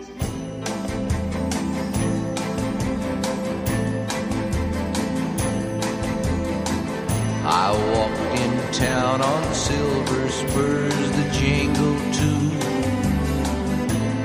I walked in town on silver spurs that jingle too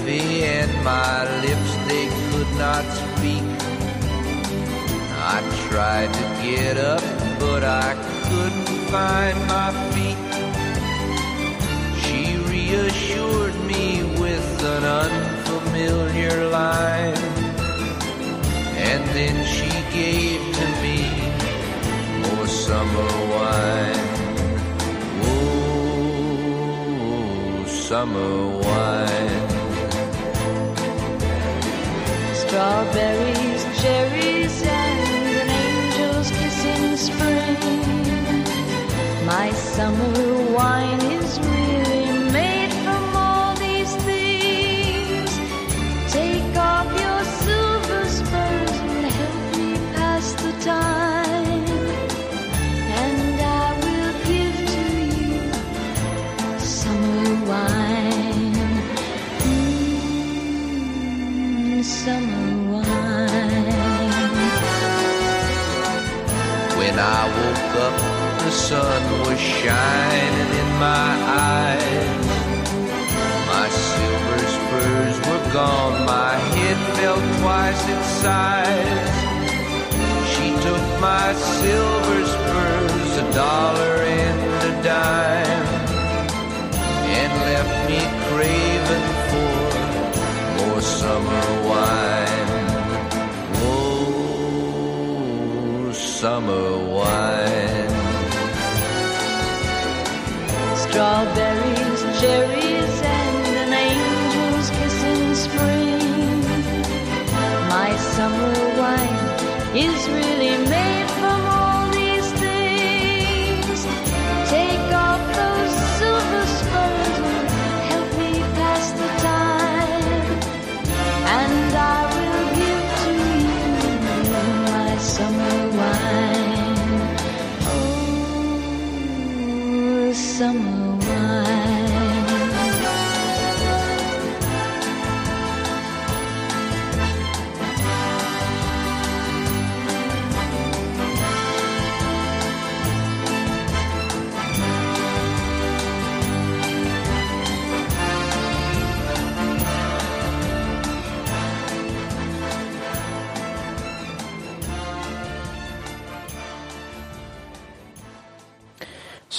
heavy and my lips they could not speak. I tried to get up, but I couldn't find my feet. She reassured me with an unfamiliar line. And then she gave to me more summer wine. Oh, summer wine. Strawberries, cherries, and an angel's kiss in spring. My summer wine is really up, the sun was shining in my eyes. My silver spurs were gone, my head fell twice its size. She took my silver spurs, a dollar and a dime, and left me craving for more summer wine. Oh, summer wine. Strawberries, cherries, and an angel's kiss in spring. My summer wine is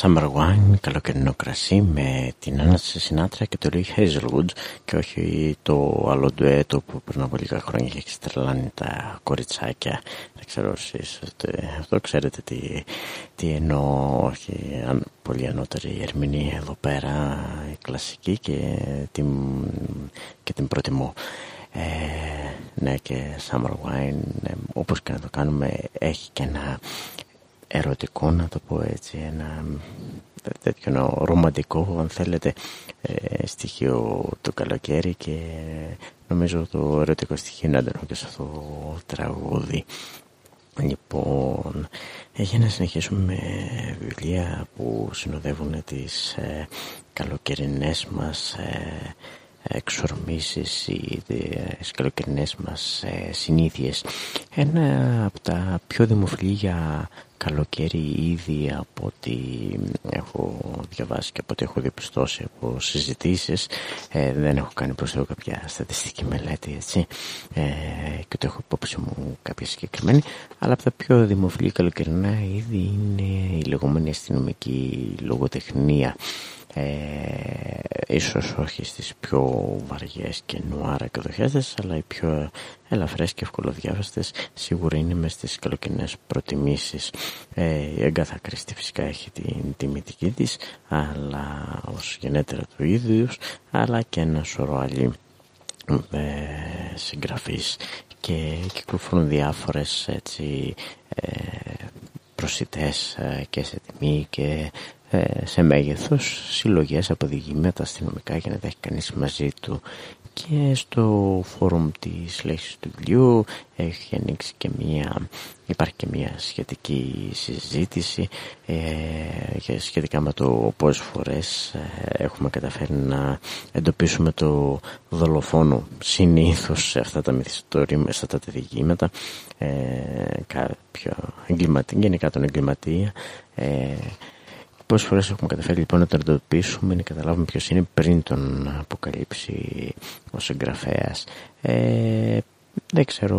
Summer Wine, καλοκαιρινό κρασί με την Άννα Σινάτρα και το Lee Hazelwood και όχι το άλλο ντουέτο που πριν από λίγα χρόνια έχει στρελάνει τα κοριτσάκια. Δεν ξέρω εσείς αυτό ξέρετε τι, τι εννοώ, όχι αν, πολύ ανώτερη ερμηνεία εδώ πέρα η κλασική και την, και την προτιμώ. Ε, ναι και Summer Wine ε, όπως και να το κάνουμε έχει και ένα ερωτικό να το πω έτσι ένα τέτοιο ρομαντικό αν θέλετε ε, στοιχείο το καλοκαίρι και νομίζω το ερωτικό στοιχείο είναι έντονο και σε αυτό το τραγούδι. Λοιπόν για να συνεχίσουμε με βιβλία που συνοδεύουν τις ε, καλοκαιρινές μας ε, εξορμήσεις ή τις καλοκαιρινές μας ε, συνήθειες. Ένα από τα πιο δημοφιλή για καλοκαίρι ήδη από ό,τι έχω διαβάσει και από ό,τι έχω διαπιστώσει από συζητήσεις ε, δεν έχω κάνει προς Θεού κάποια στατιστική μελέτη έτσι ε, και το έχω υπόψη μου κάποια συγκεκριμένη αλλά από τα πιο δημοφιλή καλοκαιρινά ήδη είναι η λεγόμενη αστυνομική λογοτεχνία ε, ίσως όχι στις πιο βαριές και νουάρα εκδοχές αλλά οι πιο ελαφρές και ευκολοδιάβαστες σίγουρα είναι μες στις καλοκαιρινές προτιμήσεις. Ε, η Εγκάθα Κρίστη φυσικά έχει την τιμητική της αλλά ως γενέτερα του ίδιους αλλά και ένα σωρό άλλοι ε, συγγραφείς και κυκλοφορούν διάφορες έτσι ε, προσιτές ε, και σε τιμή και ε, σε μέγεθος συλλογές από διηγήματα αστυνομικά για να τα έχει κανείς μαζί του. Και στο φόρουμ της λέξης του βιβλίου έχει ανοίξει και μία υπάρχει και μία σχετική συζήτηση ε, σχετικά με το πόσες φορές ε, έχουμε καταφέρει να εντοπίσουμε το δολοφόνο συνήθως σε αυτά τα μυθιστόρια, σε αυτά τα διηγήματα ε, κάποιο εγκληματία, γενικά τον εγκληματία ε, Πόσες φορές έχουμε καταφέρει λοιπόν να τον εντοπίσουμε, να καταλάβουμε ποιος είναι πριν τον αποκαλύψει ο συγγραφέας. Ε, δεν ξέρω,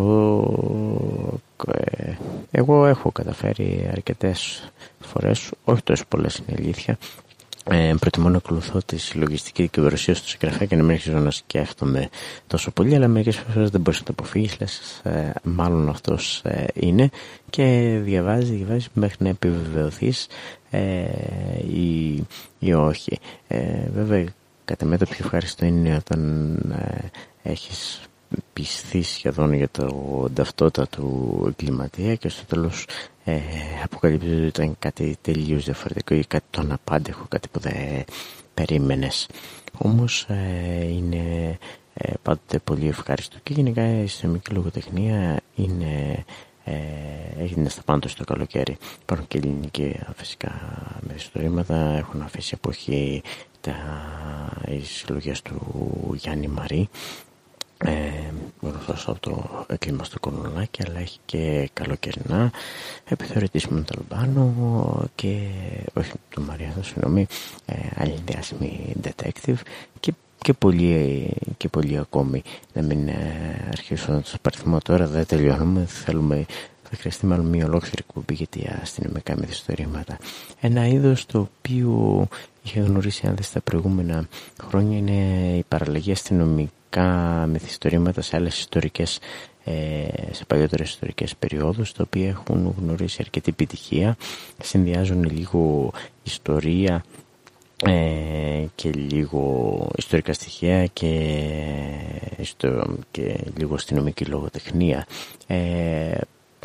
ε, εγώ έχω καταφέρει αρκετές φορές, όχι τόσο πολλές είναι αλήθεια, ε, προτιμώ να ακολουθώ τη συλλογιστική δικαιοδοσία του συγγραφέα και να μην αρχίζω να σκέφτομαι τόσο πολύ, αλλά μερικές φορές δεν μπορείς να το αποφύγεις. Λες, ε, μάλλον αυτός ε, είναι και διαβάζει, διαβάζει μέχρι να επιβεβαιωθείς ε, ή, ή όχι. Ε, βέβαια, κατά με το πιο ευχαριστώ είναι όταν ε, έχεις πιστεί σχεδόν για το ταυτότητα του εγκληματία και στο τέλος ε, αποκαλύπτει ότι ήταν κάτι τελείως διαφορετικό ή κάτι το αναπάντεχο, κάτι που δεν περίμενες. Όμως ε, είναι ε, πάντοτε πολύ ευχάριστο και γενικά η ιστορική λογοτεχνία είναι ε, έγινε στα πάντων στο καλοκαίρι. Υπάρχουν και ελληνικοί φυσικά μεθυστορήματα, έχουν αφήσει εποχή τα, οι συλλογές του Γιάννη Μαρή ε, γνωστός από το κλίμα στο Κολονάκι αλλά έχει και καλοκαιρινά. Επιθεωρητής με τον Ταλμπάνο και όχι του Μαριάδο συγγνώμη ε, άλλη διάσημη detective και και πολλοί, και πολλοί ακόμη. Να μην ε, αρχίσω να τους παρθυμώ τώρα δεν τελειώνουμε. Θέλουμε θα χρειαστεί μάλλον μια ολόκληρη κουμπί γιατί αστυνομικά μυθιστορήματα ένα είδος το οποίο είχε γνωρίσει αν δεν στα προηγούμενα χρόνια είναι η παραλλαγή αστυνομική ιστορικά μυθιστορήματα σε άλλες ιστορικές ε, σε παλιότερες ιστορικές περιόδους τα οποία έχουν γνωρίσει αρκετή επιτυχία συνδυάζουν λίγο ιστορία ε, και λίγο ιστορικά στοιχεία και, και λίγο αστυνομική λογοτεχνία. Ε,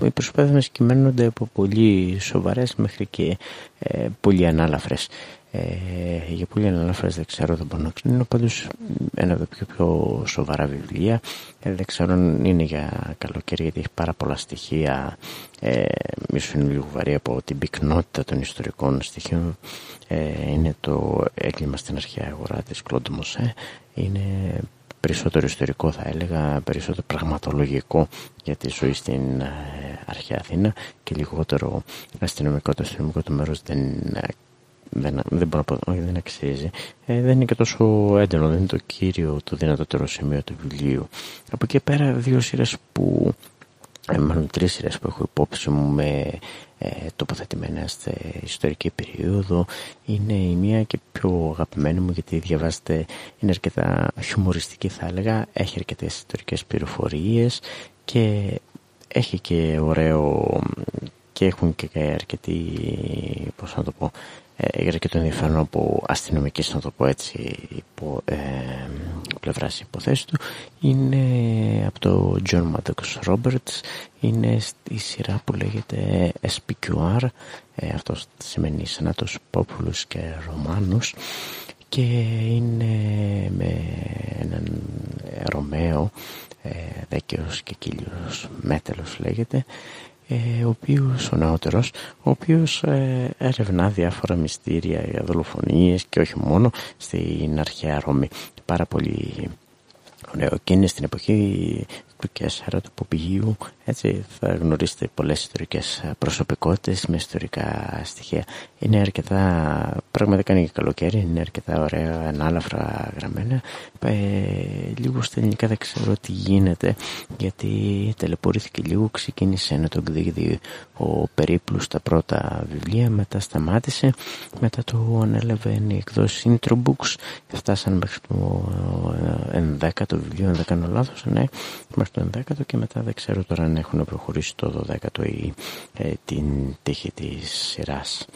οι προσπάθειες μας κυμαίνονται από πολύ σοβαρές μέχρι και ε, πολύ ανάλαφρες ε, για πολύ αναλάφρες δεν ξέρω δεν μπορώ να κρίνω πάντως ένα από τα πιο, πιο σοβαρά βιβλία. Ε, δεν ξέρω αν είναι για καλοκαίρι γιατί έχει πάρα πολλά στοιχεία. Ε, ίσως είναι λίγο βαρύ από την πυκνότητα των ιστορικών στοιχείων. Ε, είναι το έγκλημα στην αρχαία αγορά της Κλόντ Μωσέ είναι περισσότερο ιστορικό θα έλεγα, περισσότερο πραγματολογικό για τη ζωή στην ε, αρχαία Αθήνα και λιγότερο αστυνομικό. Το αστυνομικό το μέρος δεν ε, δεν, δεν μπορώ να πω, όχι, δεν αξίζει. Ε, δεν είναι και τόσο έντονο, δεν είναι το κύριο, το δυνατότερο σημείο του βιβλίου. Από εκεί πέρα δύο σειρές που, ε, μάλλον τρεις σειρές που έχω υπόψη μου με ε, τοποθετημένα στην ιστορική περίοδο είναι η μία και πιο αγαπημένη μου γιατί διαβάζετε είναι αρκετά χιουμοριστική θα έλεγα έχει αρκετές ιστορικές πληροφορίες και έχει και ωραίο και έχουν και αρκετή πώς να το πω ε, και το ενδιαφέρον από αστυνομική, να το πω έτσι, υπο, ε, πλευράς υποθέση του, είναι από το John Maddox Roberts, είναι στη σειρά που λέγεται SPQR, ε, αυτός σημαίνει Σενάτος Πόπουλους και Ρωμάνους, και είναι με έναν Ρωμαίο, ε, δέκαιος και κύλιος μέτελος λέγεται, ε, ο οποίος, ο νεότερος, ο οποίος ε, ερευνά διάφορα μυστήρια για δολοφονίες και όχι μόνο στην αρχαία Ρώμη. Πάρα πολύ ωραίο και είναι στην εποχή του Κέσσαρα, του Ποπηγίου, έτσι θα γνωρίσετε πολλές ιστορικές προσωπικότητες με ιστορικά στοιχεία. Είναι αρκετά, πραγματικά είναι και καλοκαίρι, είναι αρκετά ωραία, ανάλαφρα γραμμένα. Ε, λίγο στα ελληνικά δεν ξέρω τι γίνεται, γιατί τελεπορήθηκε λίγο, ξεκίνησε να το εκδίδει ο Περίπλου στα πρώτα βιβλία, μετά σταμάτησε, μετά το ανέλαβε η εκδόση Intro Books, φτάσαν μέχρι το 11ο βιβλίο, αν δεν κάνω λάθος, ναι, μέχρι το 11ο και μετά δεν ξέρω τώρα αν έχουν προχωρήσει το 12ο ή ε, την τύχη της σειράς.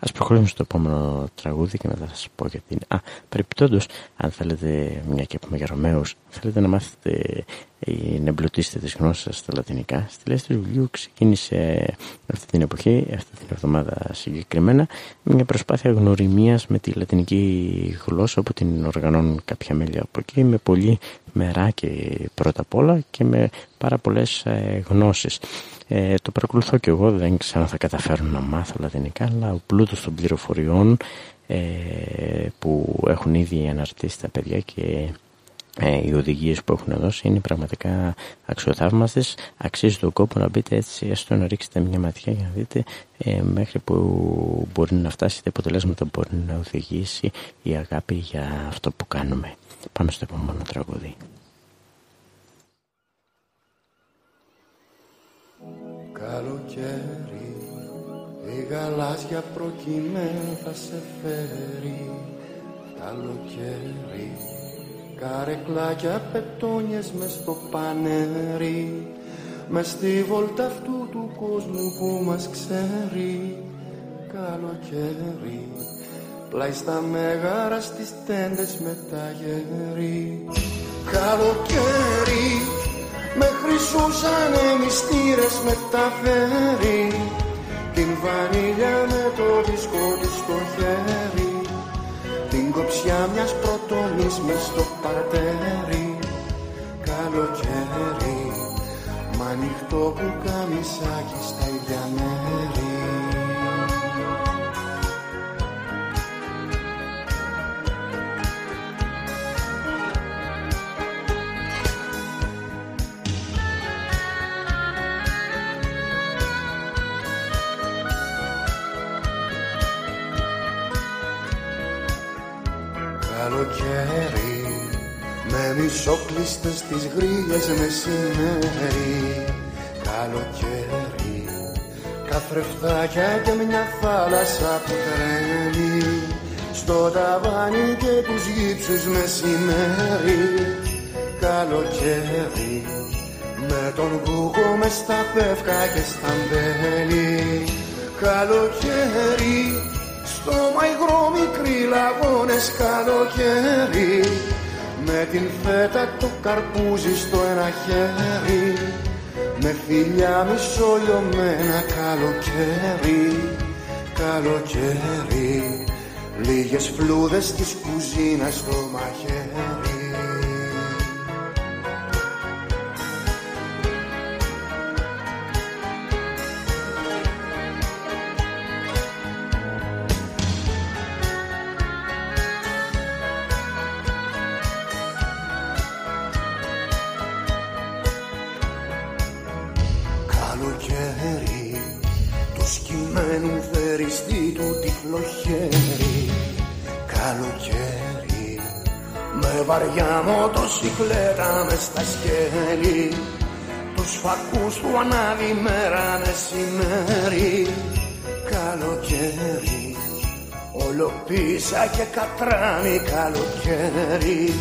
Ας προχωρήσουμε στο επόμενο τραγούδι και μετά θα σας πω για την... Α, περιπτώντως, αν θέλετε, μια και πούμε για Ρωμαίους, θέλετε να μάθετε ή να εμπλουτίσετε τις γνώσεις σας στα λατινικά, στη λέξη του βιβλίου ξεκίνησε αυτή την εποχή, αυτή την εβδομάδα συγκεκριμένα, μια προσπάθεια γνωριμίας με τη λατινική γλώσσα που την οργανώνουν κάποια μέλη από εκεί, με πολύ μεράκι πρώτα απ' όλα και με πάρα πολλές ε, γνώσεις. Ε, το παρακολουθώ και εγώ, δεν ξέρω αν θα καταφέρω να μάθω λατινικά, αλλά ο πλούτος των πληροφοριών ε, που έχουν ήδη αναρτήσεις τα παιδιά και ε, οι οδηγίες που έχουν δώσει είναι πραγματικά αξιοθαύμαστες. Αξίζει τον κόπο να μπείτε έτσι έστω να ρίξετε μια ματιά για να δείτε ε, μέχρι που μπορεί να φτάσει τα αποτελέσματα που μπορεί να οδηγήσει η αγάπη για αυτό που κάνουμε. Πάμε στο επόμενο τραγούδι Καλοκαίρι γαλάζια προκειμένου θα σε φέρει. Καλοκαίρι Καρεκλάκια πετόνιες μες στο πανέρι μες στη βόλτα αυτού του κόσμου που μας ξέρει. Καλοκαίρι πλάι στα μέγαρα στις τέντες με τα γέρι. Καλοκαίρι με χρυσούσαν μυστήρες με τα φέρι. Την βανίλια με το δίσκο της στο χέρι την κοψιά μιας πρωτομής μες στο πατέρι. Καλοκαίρι μ' ανοιχτό που καμισάκι στα ίδια μέρη Μισόκλειστες στις γρήγες μεσημέρι. Καλοκαίρι Καθρεφτάκια και μια θάλασσα που τρέμει. Στο ταβάνι και τους γύψους μεσημέρι. Καλοκαίρι Με τον βούχο μες στα πεύκα και στα μπέλη. Καλοκαίρι Στο μαϊγρό μικροί λαγώνες καλοκαίρι. Με την φέτα το καρπούζι στο ένα χέρι. Με φιλιά μισολιωμένα καλοκαίρι. Καλοκαίρι. Λίγες φλούδες της κουζίνας στο μαχαίρι βαριά μοτοσυκλέτα μες στα σκέλη. Τους φακούς του ανάβει μέρα μεσημέρι. Καλοκαίρι όλο πίσα και κατράνι καλοκαίρι.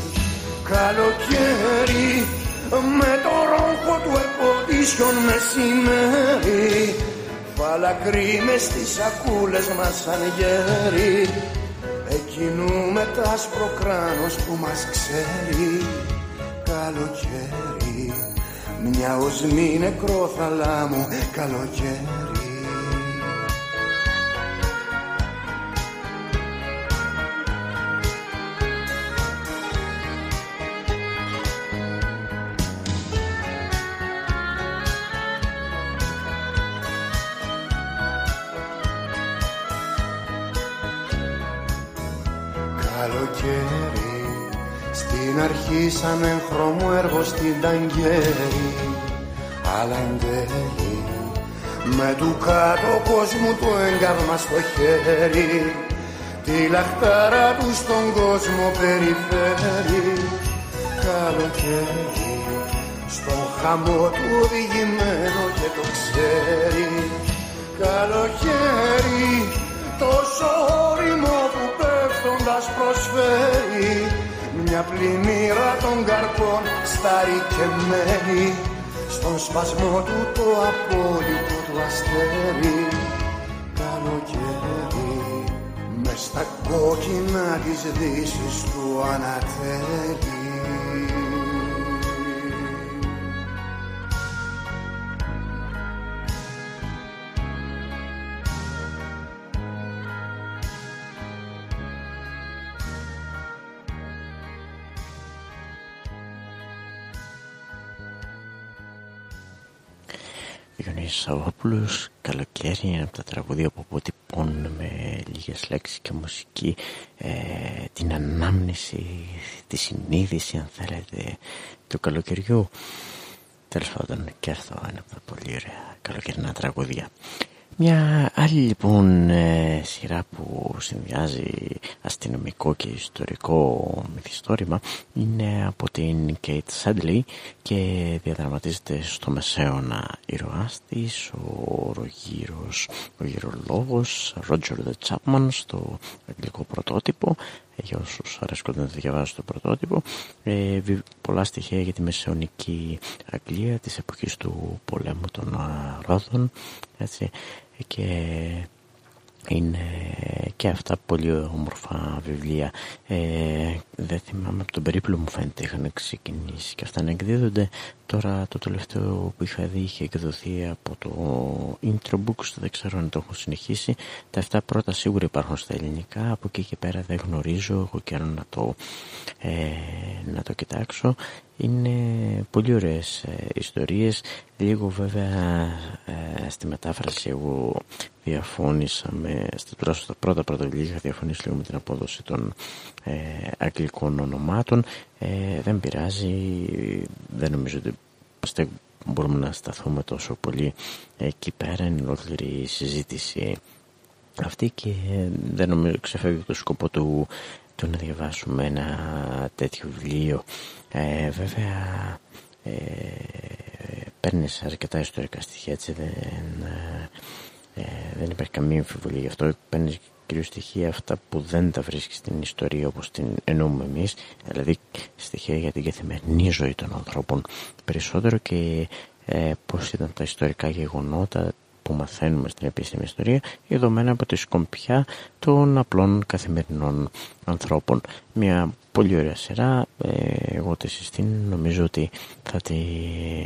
Καλοκαίρι με το ρόχο του εποδίσιον μεσημέρι. Φαλακρή μες στις σακούλες μας σαν γέρι Εκείνου με τ' άσπρο κράνος που μας ξέρει. Καλοκαίρι Μια οσμή νεκρό θαλάμου Καλοκαίρι σαν έγχρωμο έργο στην ταγκέρη αλλά εν τέλει με του κάτω κόσμου το έγκαρμα στο χέρι. Τη λαχτάρα του στον κόσμο περιφέρει. Καλοκαίρι στον χαμό του οδηγημένο και το ξέρει. Καλοκαίρι τόσο όριμο που πέφτοντας προσφέρει μια πλημμύρα των καρπών σταρικεμένη στον σπασμό του το απόλυτο του αστέρι. Καλοκαίρι μες στα κόκκινα της δύσης του ανατέλει Σαββόπουλος καλοκαίρι είναι από τα τραγούδια που αποτυπώνουν με λίγες λέξεις και μουσική ε, την ανάμνηση, τη συνείδηση αν θέλετε του καλοκαιριού. Τέλος πάντων και αυτό είναι από τα πολύ ωραία καλοκαιρινά τραγούδια Μια άλλη λοιπόν ε, σειρά που συνδυάζει αστυνομικό και ιστορικό μυθιστόρημα είναι από την Kate Sadley και διαδραματίζεται στο μεσαίωνα ήρωάς της, ο Ρογύρος, ο γυρολόγος Roger the Chapman στο αγγλικό πρωτότυπο. Για όσους αρέσκουν να διαβάζουν το πρωτότυπο ε, πολλά στοιχεία για τη μεσαιωνική Αγγλία της εποχής του πολέμου των Ρόδων έτσι, και είναι και αυτά πολύ όμορφα βιβλία. Ε, δεν θυμάμαι από τον περίπλο μου φαίνεται είχαν ξεκινήσει και αυτά να εκδίδονται. Τώρα το τελευταίο που είχα δει είχε εκδοθεί από το Intro Books δεν ξέρω αν το έχω συνεχίσει. Τα 7 πρώτα σίγουρα υπάρχουν στα ελληνικά από εκεί και πέρα δεν γνωρίζω έχω καιρό να το, ε, να το κοιτάξω. Είναι πολύ ωραίες ε, ιστορίες. Λίγο βέβαια ε, στη μετάφραση εγώ διαφώνησα με, στα, στα πρώτα πρώτα είχα διαφωνήσει λίγο με την απόδοση των ε, αγγλικών ονομάτων. Ε, δεν πειράζει. Δεν νομίζω ότι μπορούμε να σταθούμε τόσο πολύ εκεί πέρα. Είναι ολόκληρη συζήτηση αυτή και δεν νομίζω ξεφεύγει το σκοπό του, του να διαβάσουμε ένα τέτοιο βιβλίο. Ε, βέβαια ε, παίρνεις αρκετά ιστορικά στοιχεία έτσι δεν, ε, δεν υπάρχει καμία αμφιβολία γι' αυτό. Παίρνεις κυρίως στοιχεία αυτά που δεν τα βρίσκεις στην ιστορία όπως την εννοούμε εμείς δηλαδή στοιχεία για την καθημερινή ζωή των ανθρώπων περισσότερο και ε, πώς ήταν τα ιστορικά γεγονότα που μαθαίνουμε στην επίσημη ιστορία ειδωμένα από τη σκομπιά των απλών καθημερινών ανθρώπων. Μια πολύ ωραία σειρά, ε, εγώ τη συστήνω, νομίζω ότι θα, τη,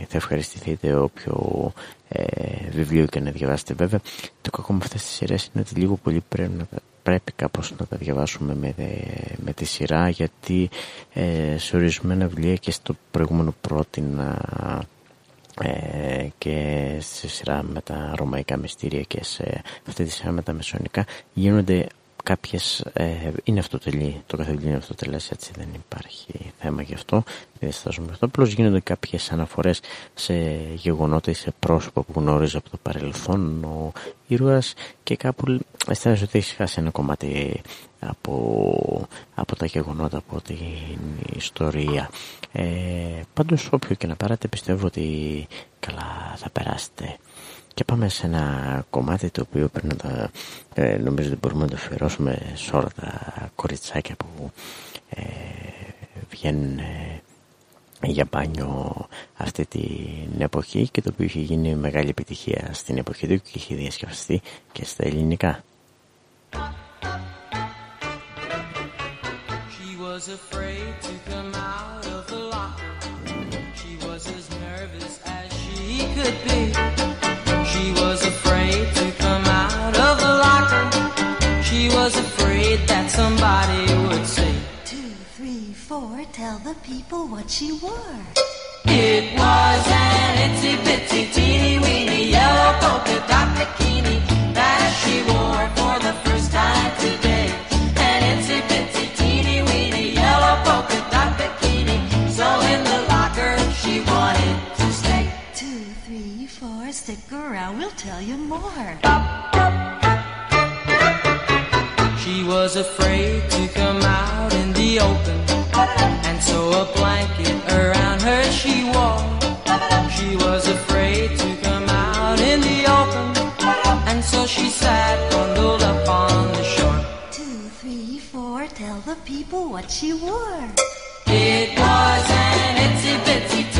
θα ευχαριστηθείτε όποιο ε, βιβλίο και να διαβάσετε βέβαια. Το κακό με αυτές τις σειρές είναι ότι λίγο πολύ πρέπει να πρέπει κάπως να τα διαβάσουμε με, με τη σειρά γιατί ε, σε ορισμένα βιβλία και στο προηγούμενο πρότεινα ε, και σε σειρά με τα ρωμαϊκά μυστήρια και σε αυτή τη σειρά με τα μεσονικά γίνονται κάποιες ε, είναι αυτοτελή το κάθε είναι αυτοτελές έτσι δεν υπάρχει θέμα γι' αυτό δεν διστάζουμε γι' αυτό. Απλώς γίνονται κάποιες αναφορές σε γεγονότα ή σε πρόσωπα που γνώριζε από το παρελθόν ο ήρωας και κάπου αισθάνεσαι ότι έχει χάσει ένα κομμάτι από, από τα γεγονότα από την ιστορία. Ε, πάντως όποιο και να πάρετε πιστεύω ότι καλά θα περάσετε και πάμε σε ένα κομμάτι το οποίο πρέπει να τα, ε, νομίζω ότι μπορούμε να το αφιερώσουμε σε όλα τα κοριτσάκια που ε, βγαίνουν ε, για μπάνιο αυτή την εποχή και το οποίο είχε γίνει μεγάλη επιτυχία στην εποχή του και είχε διασκευαστεί και στα ελληνικά. She was afraid to come out of the locker. She was afraid that somebody would say, Two, three, four, tell the people what she wore. It was an itsy bitsy teeny weeny yellow polka dot bikini that she wore for the first time today. Four, stick around, we'll tell you more. She was afraid to come out in the open, and so a blanket around her she wore. She was afraid to come out in the open, and so she sat bundled up on the shore. Two, three, four, tell the people what she wore. It was an itsy bitsy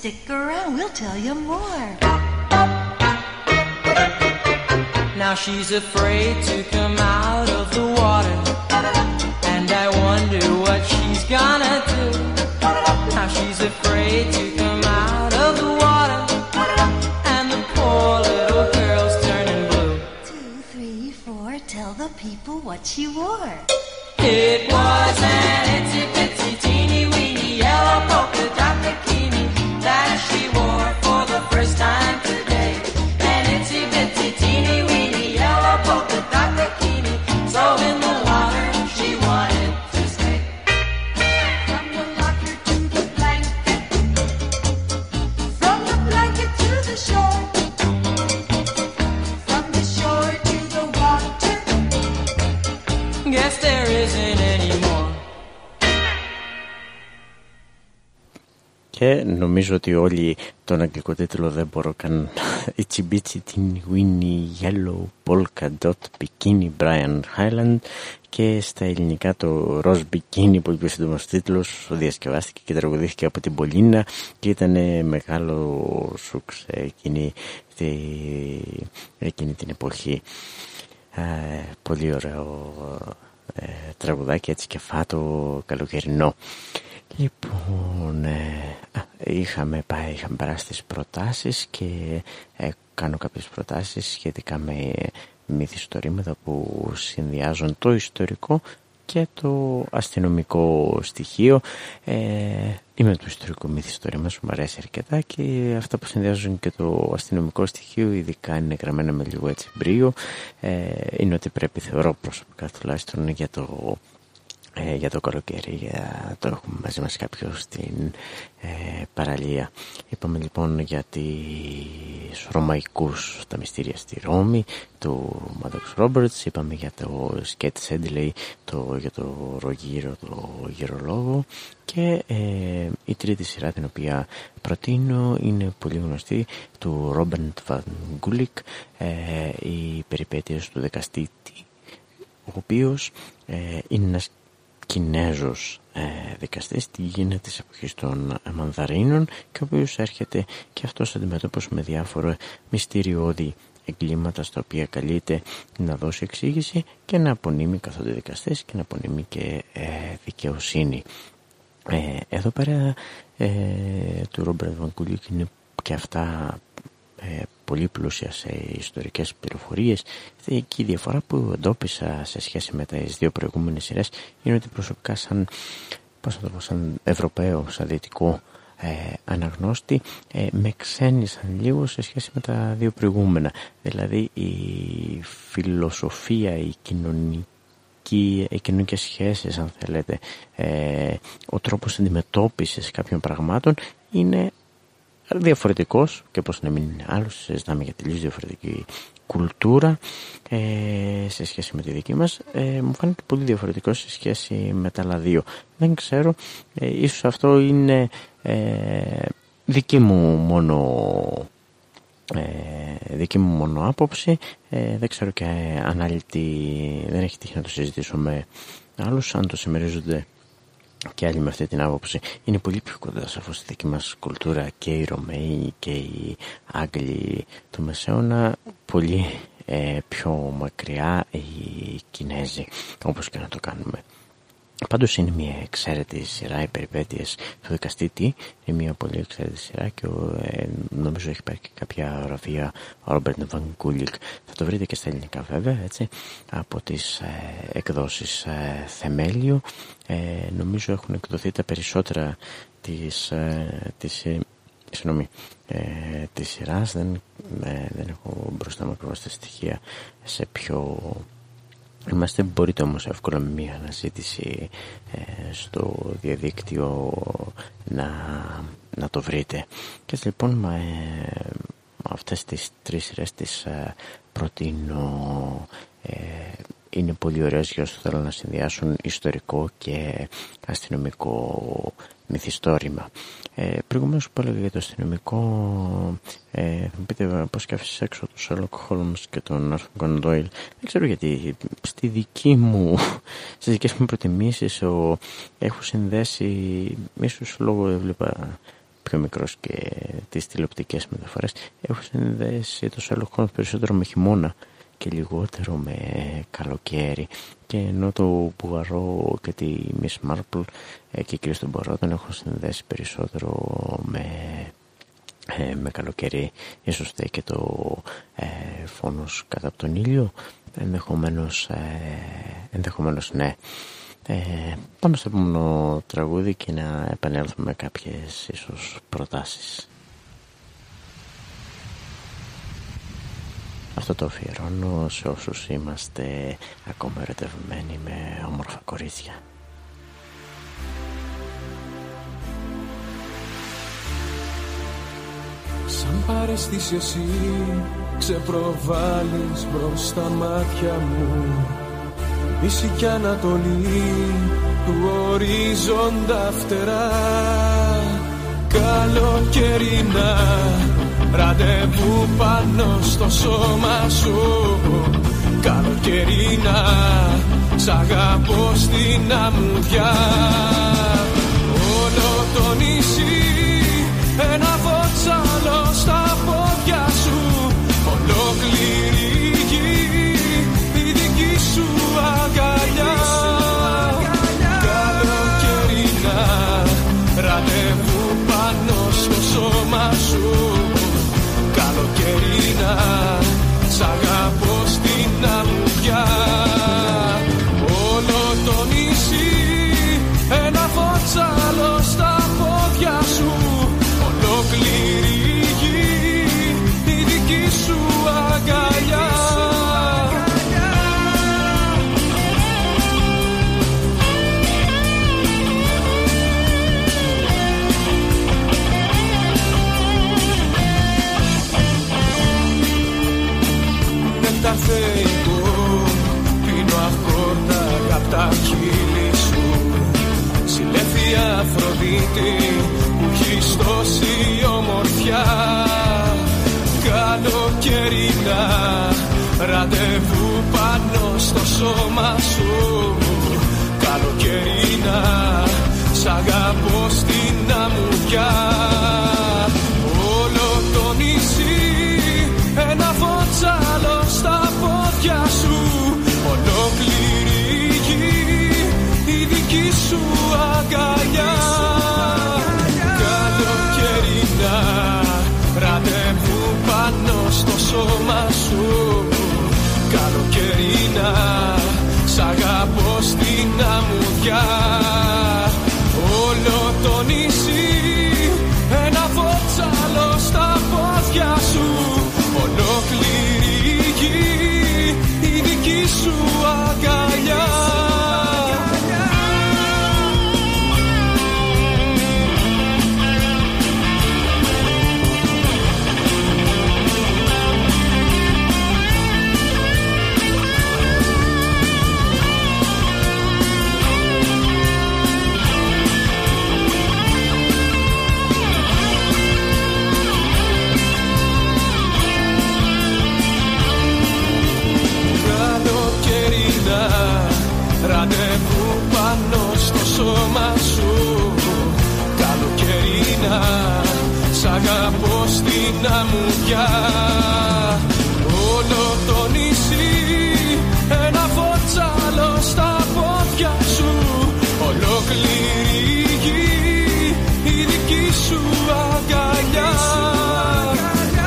stick around, we'll tell you more. Now she's afraid to come out of the water. And I wonder what she's gonna do. Now she's afraid to come out of the water. And the poor little girl's turning blue. Two, three, four, tell the people what she wore. It was an itsy bitsy teeny weeny yellow polka dot και νομίζω ότι όλοι τον αγγλικό τίτλο δεν μπορώ καν Itsy Bitsy Teeny Winnie Yellow Polka Dot Bikini Brian Highland και στα ελληνικά το Rose Bikini που είπε ο τίτλος διασκευάστηκε και τραγουδήθηκε από την Πολίνα και ήταν μεγάλο σουξ εκείνη, εκείνη την εποχή. Ε, πολύ ωραίο ε, τραγουδάκι έτσι και φάτο καλοκαιρινό Λοιπόν, ε, είχαμε πάει, είχαμε περάσει τις προτάσεις και ε, κάνω κάποιες προτάσεις σχετικά με μυθιστορήματα που συνδυάζουν το ιστορικό και το αστυνομικό στοιχείο. Ε, είμαι του ιστορικού μυθιστορήματος, μου αρέσει αρκετά και αυτά που συνδυάζουν και το αστυνομικό στοιχείο, ειδικά είναι γραμμένα με λίγο έτσι μπρίο, ε, είναι ότι πρέπει θεωρώ προσωπικά τουλάχιστον για το ε, για το καλοκαίρι για το έχουμε μαζί μας κάποιος στην ε, παραλία. Είπαμε λοιπόν για τις Ρωμαϊκούς τα μυστήρια στη Ρώμη του Μάδοξ Ρόμπερτς. Είπαμε για το Σκέτ Σέντλεϊ το, για το Ρογύρο το γερολόγο και ε, η τρίτη σειρά την οποία προτείνω είναι πολύ γνωστή του Ρόμπερντ Βαν Γκούλικ οι περιπέτειες του δικαστήτη ο οποίος ε, είναι ένας Κινέζος ε, δικαστής τι γίνεται της εποχής των Μανδαρίνων και ο οποίος έρχεται και αυτός αντιμετώπισε με διάφορα μυστηριώδη εγκλήματα στα οποία καλείται να δώσει εξήγηση και να απονείμει καθόλου δικαστές και να απονείμει και ε, δικαιοσύνη. Ε, εδώ πέρα ε, του Ρόμπερ Βανκούλικ είναι και αυτά ε, πολύ πλούσιας σε ιστορικές πληροφορίες. Και η διαφορά που εντόπισα σε σχέση με τις δύο προηγούμενες σειρές είναι ότι προσωπικά σαν, πώς το πω, σαν Ευρωπαίο, σαν Δυτικό ε, αναγνώστη ε, με ξένησαν λίγο σε σχέση με τα δύο προηγούμενα. Δηλαδή η φιλοσοφία, η κοινωνική οι κοινωνικές σχέσεις αν θέλετε ε, ο τρόπος αντιμετώπισης κάποιων πραγμάτων είναι διαφορετικός και πώς να μην είναι άλλος συζητάμε για τελείως διαφορετική κουλτούρα ε, σε σχέση με τη δική μας. Ε, μου φαίνεται πολύ διαφορετικό σε σχέση με τα άλλα δύο. Δεν ξέρω ε, ίσως αυτό είναι ε, δική μου μόνο ε, δική μου μόνο άποψη. Ε, δεν ξέρω και αν άλλη δεν έχει τύχει να το συζητήσω με άλλους αν το συμμερίζονται και άλλοι με αυτή την άποψη είναι πολύ πιο κοντά σαφώς στη δική μας κουλτούρα και οι Ρωμαίοι και οι Άγγλοι του Μεσαίωνα πολύ ε, πιο μακριά οι Κινέζοι όπως και να το κάνουμε. Πάντως είναι μια εξαίρετη σειρά οι περιπέτειες του δικαστήτη. Είναι μια πολύ εξαίρετη σειρά και ε, νομίζω έχει πάρει και κάποια γραφεία ο Ρόμπερτ Βανκούλικ. Θα το βρείτε και στα ελληνικά βέβαια έτσι, από τις ε, εκδόσεις ε, Θεμέλιο. Ε, νομίζω έχουν εκδοθεί τα περισσότερα της, ε, της, ε, συγγνώμη, ε, της σειράς. Δεν, δεν έχω μπροστά μου ακριβώς τα στοιχεία σε πιο Είμαστε, μπορείτε όμως εύκολα με μια αναζήτηση ε, στο διαδίκτυο να, να το βρείτε. Και λοιπόν με αυτές τις τρεις σειρές τις ε, προτείνω ε, είναι πολύ ωραίες για όσους θέλουν να συνδυάσουν ιστορικό και αστυνομικό μυθιστόρημα. Ε, προηγουμένως που έλεγα για το αστυνομικό, ε, θα μου πείτε πώς και άφησες έξω τους Sherlock Holmes και τον Arthur Conan Doyle. Δεν ξέρω γιατί στη δική μου, [LAUGHS] στις δικές μου προτιμήσεις ο, έχω συνδέσει, ίσως λόγω έβλεπα πιο μικρός και τις τηλεοπτικές μεταφορές, έχω συνδέσει το Sherlock Holmes περισσότερο με χειμώνα και λιγότερο με καλοκαίρι. Και ενώ το Μπουγαρό και τη Miss Marple ε, και κυρίως τον Μπορό τον έχω συνδέσει περισσότερο με, ε, με καλοκαίρι ίσως και το ε, φόνος κατά από τον ήλιο ενδεχομένως, ε, ενδεχομένως ναι. Ε, πάμε στο επόμενο τραγούδι και να επανέλθουμε με κάποιες ίσως προτάσεις Αυτό το αφιερώνω σε όσους είμαστε ακόμα ερωτευμένοι με όμορφα κορίτσια. Σαν παρεστήσει εσύ ξεπροβάλλεις μπροστά μάτια μου Δύση κι Ανατολή του ορίζοντα φτερά Καλοκαιρινά ραντεβού πάνω στο σώμα σου. Καλοκαιρινά σ' αγαπώ στην αμμουδιά. Όλο το νησί ένα βότσαλο στα πόδια ραντεβού πάνω στο σώμα σου. Καλοκαιρινά σ' αγαπώ στην αμμουδιά. Όλο το νησί ένα φωτσάλο στα πόδια σου. Ολόκληρη γη η δική σου αγκαλιά. Καλοκαιρινά ραντεβού πάνω στο σώμα σου. Καλοκαιρινά σ' αγαπώ στην αμμουδιά. Όλο το σώμα σου. Καλοκαιρινά σ' αγαπώ στην αμμουδιά. Όλο το νησί ένα φωτσάλο στα πόδια σου. Ολόκληρη γη η δική σου αγκαλιά.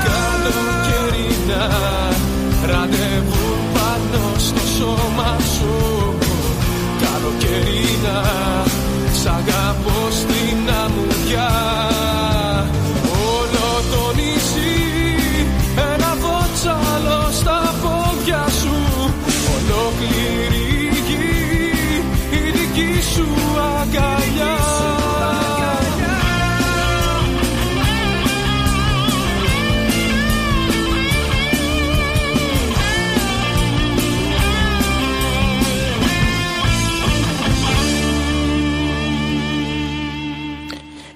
Καλοκαιρινά ραντεβού πάνω στο σώμα σου. Καλοκαιρινά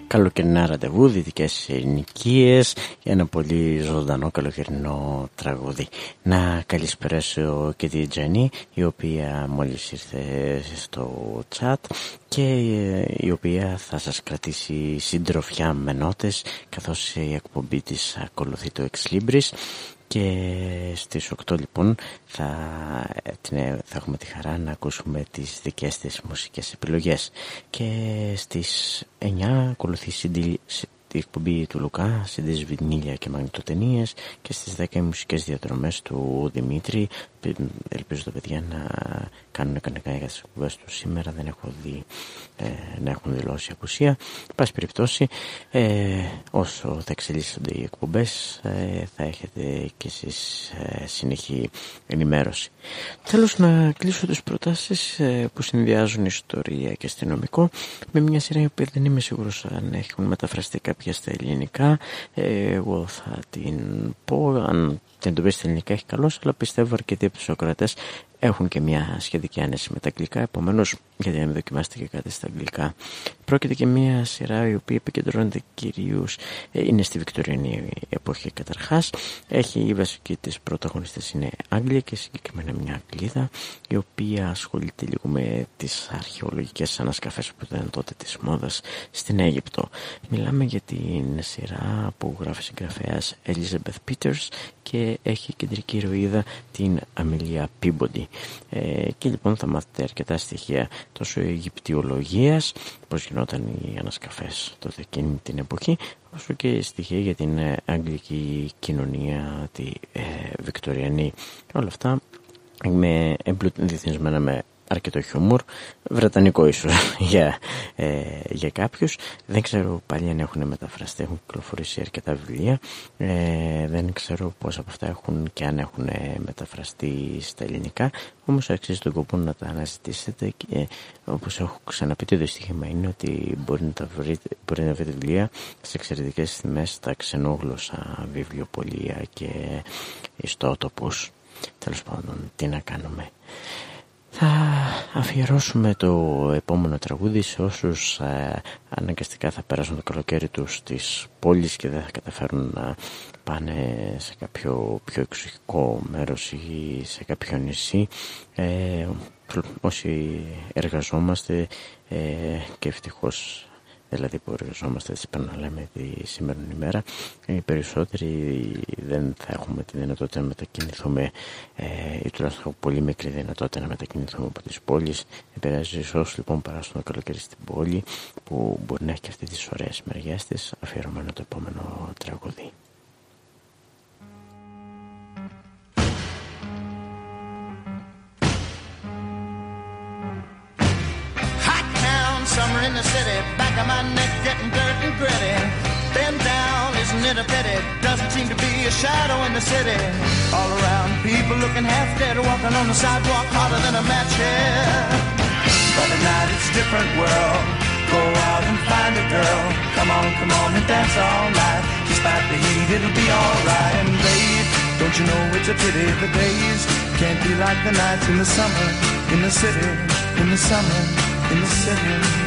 Καλοκαιρινά ραντεβού, δυτικές ενοικίε για ένα πολύ ζωντανό καλοκαιρινό τραγούδι. Να καλησπεράσω και τη Τζέννη, η οποία μόλις ήρθε στο chat και ε, η οποία θα σας κρατήσει συντροφιά με νότες καθώς η εκπομπή της ακολουθεί το Ex Libris και στις 8 λοιπόν θα, θα έχουμε τη χαρά να ακούσουμε τις δικές της μουσικές επιλογές. Και στις 9 ακολουθεί τη εκπομπή του Λουκά, συντές βινίλια και μαγνητοτενίες. Και στις 10 οι μουσικές διαδρομές του Δημήτρη ελπίζω τα παιδιά να κάνουν κανένα για τις εκπομπές τους. Σήμερα δεν έχω δει ε, να έχουν δηλώσει απουσία. Πάση περιπτώσει ε, όσο θα εξελίσσονται οι εκπομπές ε, θα έχετε και εσείς ε, συνεχή ενημέρωση. Θέλω να κλείσω τις προτάσεις ε, που συνδυάζουν ιστορία και αστυνομικό με μια σειρά που δεν είμαι σίγουρος αν έχουν μεταφραστεί κάποια στα ελληνικά. Εγώ θα την πω αν δεν το πει στα ελληνικά έχει καλώς αλλά πιστεύω αρκετοί από τους Σοκρατές έχουν και μια σχετική άνεση με τα αγγλικά, επομένως γιατί να μην δοκιμάσετε και κάτι στα αγγλικά. Πρόκειται και μια σειρά η οποία επικεντρώνεται κυρίως, ε, είναι στη Βικτωριανή εποχή καταρχάς. Έχει η βασική της πρωταγωνιστές είναι Άγγλια και συγκεκριμένα μια Αγγλίδα η οποία ασχολείται λίγο με τις αρχαιολογικές ανασκαφές που ήταν τότε της μόδας στην Αίγυπτο. Μιλάμε για την σειρά που γράφει συγγραφέας Elizabeth Peters και έχει κεντρική ηρωίδα την Αμιλία Πίμποντι. Ε, και λοιπόν θα μάθετε αρκετά στοιχεία τόσο Αιγυπτιολογίας, πώς γινόταν οι ανασκαφές τότε εκείνη την εποχή, όσο και στοιχεία για την ε, αγγλική κοινωνία, τη ε, Βικτωριανή. Όλα αυτά με εμπλουτινθισμένα με αρκετό χιούμορ, βρετανικό ίσως [LAUGHS] για, ε, για κάποιους. Δεν ξέρω πάλι αν έχουν μεταφραστεί, έχουν κυκλοφορήσει αρκετά βιβλία. Ε, δεν ξέρω πώς από αυτά έχουν και αν έχουν μεταφραστεί στα ελληνικά. Όμως αξίζει τον κόπο να τα αναζητήσετε και όπως έχω ξαναπεί το δυστύχημα είναι ότι μπορεί να, τα βρείτε, μπορεί να βρείτε βιβλία σε εξαιρετικές τιμές στα ξενόγλωσσα βιβλιοπολία και ιστότοπους. Τέλος πάντων, τι να κάνουμε. Θα αφιερώσουμε το επόμενο τραγούδι σε όσους ε, αναγκαστικά θα περάσουν το καλοκαίρι τους στις πόλεις και δεν θα καταφέρουν να πάνε σε κάποιο πιο εξοχικό μέρος ή σε κάποιο νησί. Ε, όσοι εργαζόμαστε ε, και ευτυχώς δηλαδή που εργαζόμαστε έτσι πρέπει να λέμε τη σημερινή ημέρα οι περισσότεροι δεν θα έχουμε τη δυνατότητα να μετακινηθούμε ε, ή τουλάχιστον πολύ μικρή δυνατότητα να μετακινηθούμε από τις πόλεις. Επηρεάζει όσους λοιπόν παράσουν το καλοκαίρι στην πόλη που μπορεί να έχει και αυτή τις ωραίες μεριές της. Αφιερωμένο το επόμενο τραγουδί summer in the city, back of my neck getting dirt and gritty. Bend down, isn't it a pity? Doesn't seem to be a shadow in the city. All around, people looking half dead, or walking on the sidewalk harder than a match here. But at night it's a different world. Go out and find a girl. Come on, come on and dance all night. Despite the heat, it'll be alright. And babe, don't you know it's a pity the days can't be like the nights in the summer, in the city, in the summer, in the city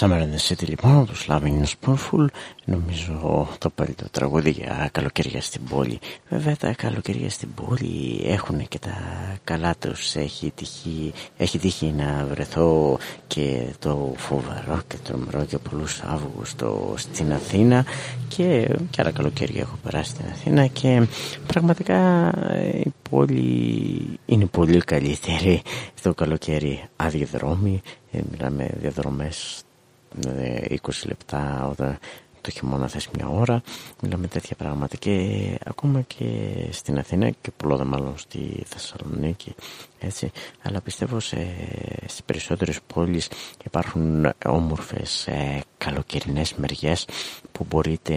Summer in the City λοιπόν, τους Loving Spoonful, νομίζω το το τραγούδι για καλοκαίρια στην πόλη. Βέβαια τα καλοκαίρια στην πόλη έχουν και τα καλά τους. Έχει τύχει, έχει τύχει να βρεθώ και το φοβερό και τρομερό και πολλούς Αύγουστο στην Αθήνα και, και άλλα καλοκαίρια έχω περάσει στην Αθήνα και πραγματικά η πόλη είναι πολύ καλύτερη το καλοκαίρι άδειοι δρόμοι, ε, μιλάμε διαδρομές 20 ε, λεπτά όταν το χειμώνα θες μια ώρα μιλάμε τέτοια πράγματα. Και ακόμα και στην Αθήνα και πολλά μάλλον στη Θεσσαλονίκη έτσι. αλλά πιστεύω σε, στις περισσότερες πόλεις υπάρχουν όμορφες ε, καλοκαιρινές μεριές που μπορείτε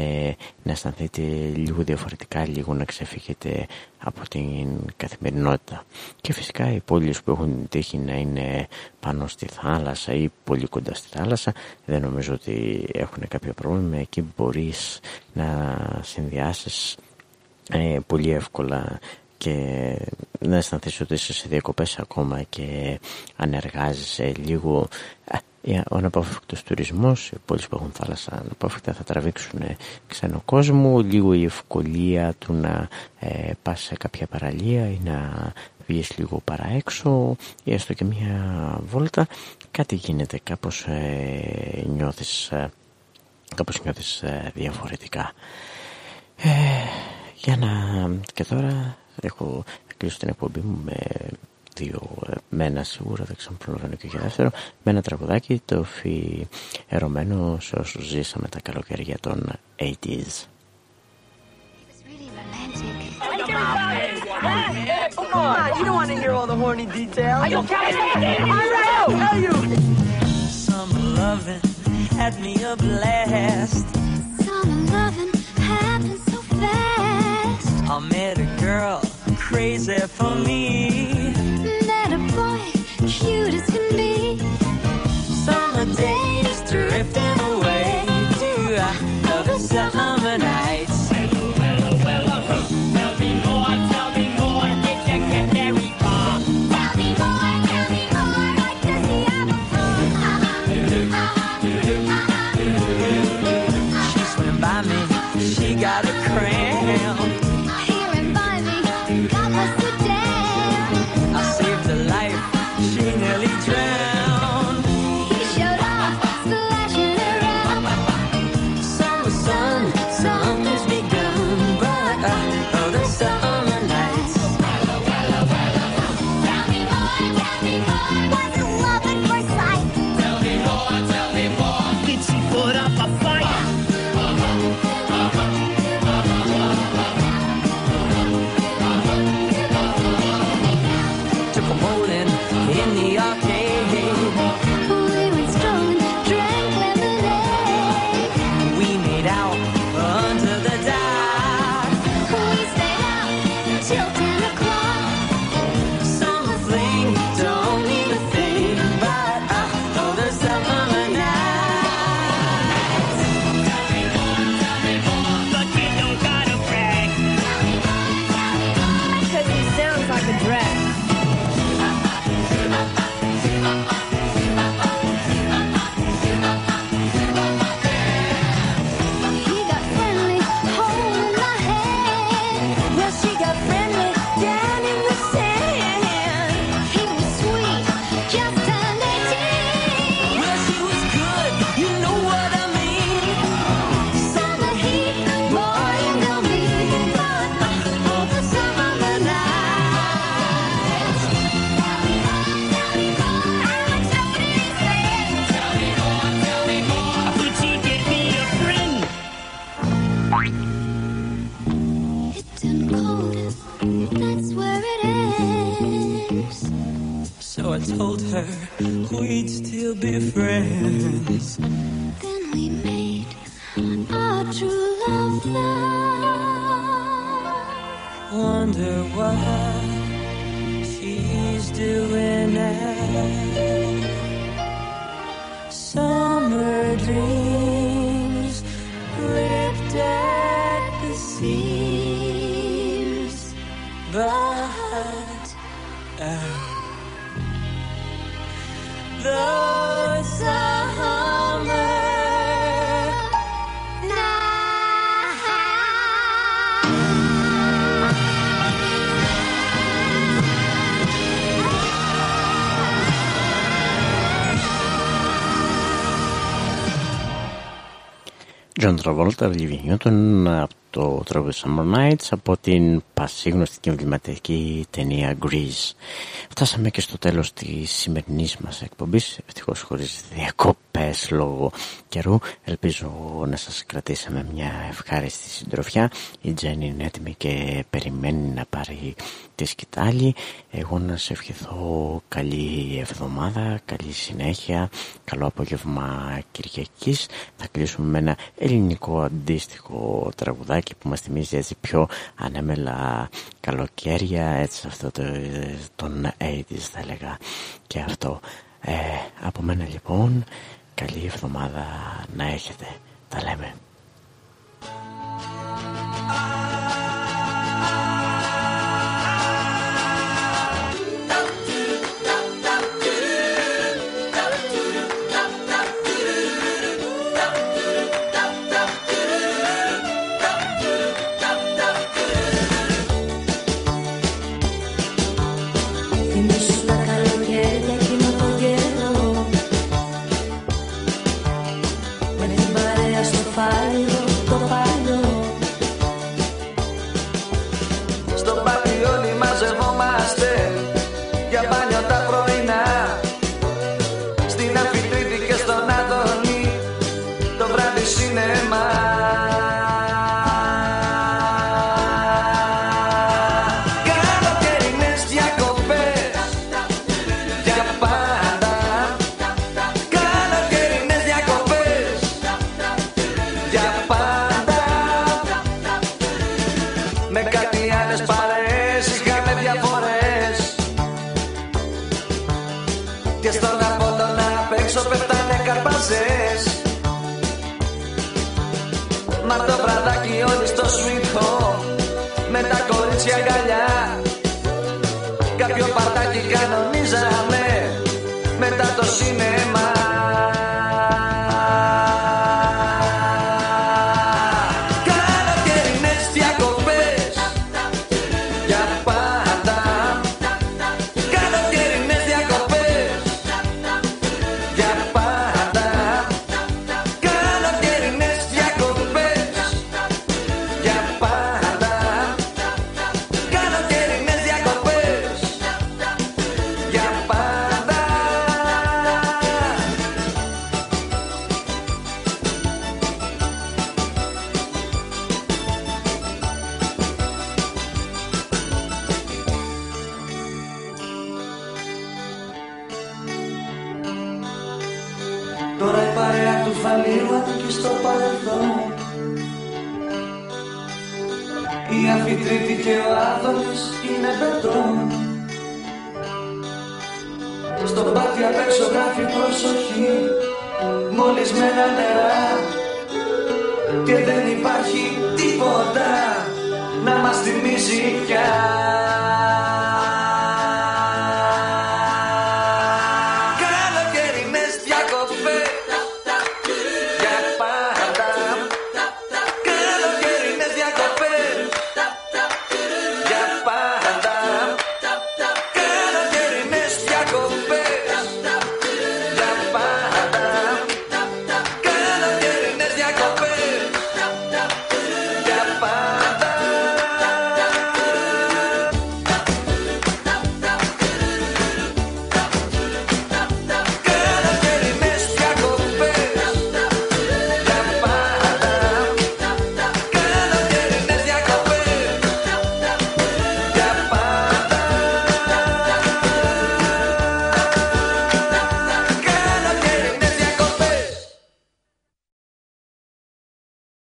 να αισθανθείτε λίγο διαφορετικά, λίγο να ξεφύγετε από την καθημερινότητα. Και φυσικά οι πόλεις που έχουν τύχει να είναι πάνω στη θάλασσα ή πολύ κοντά στη θάλασσα δεν νομίζω ότι έχουν κάποιο πρόβλημα. Εκεί μπορείς να συνδυάσεις ε, πολύ εύκολα και να αισθανθείς ότι είσαι σε διακοπές ακόμα και αν εργάζεσαι λίγο ο αναπόφευκτος τουρισμός, οι πόλεις που έχουν θάλασσα αναπόφευκτα θα τραβήξουν ξένο κόσμο. Λίγο η ευκολία του να ε, πας σε κάποια παραλία ή να βγεις λίγο παραέξω ή έστω και μια βόλτα. Κάτι γίνεται, κάπως ε, νιώθεις ε, κάπως νιώθεις ε, διαφορετικά. Ε, για να... και τώρα έχω κλείσει την εκπομπή μου με δύο, με ένα σίγουρα δεν ξέρω προλαβαίνω και για δεύτερο, με ένα τραγουδάκι το αφιερωμένο σε όσους ζήσαμε τα καλοκαίρια των 80s. Come on, you don't want to hear all the horny details. Are you okay? Are you? Summer loving had me a blast. Summer loving crazy for me. That a boy, cute as can be. Summer days drifting away to other summer John Travolta, Olivia Newton από το τραγούδι Summer Nights από την πασίγνωστη και εμβληματική ταινία Grease. Φτάσαμε και στο τέλος της σημερινής μας εκπομπής, ευτυχώς χωρίς διακοπές λόγω καιρού. Ελπίζω να σας κρατήσαμε μια ευχάριστη συντροφιά. Η Τζέννη είναι έτοιμη και περιμένει να πάρει τη σκητάλη. Εγώ να σε ευχηθώ καλή εβδομάδα, καλή συνέχεια, καλό απόγευμα Κυριακής. Θα κλείσουμε με ένα ελληνικό αντίστοιχο τραγουδάκι που μας θυμίζει έτσι πιο ανέμελα καλοκαίρια, έτσι αυτό το, τον 80's θα έλεγα και αυτό. Ε, από μένα λοιπόν, καλή εβδομάδα να έχετε. Τα λέμε. Μολυσμένα νερά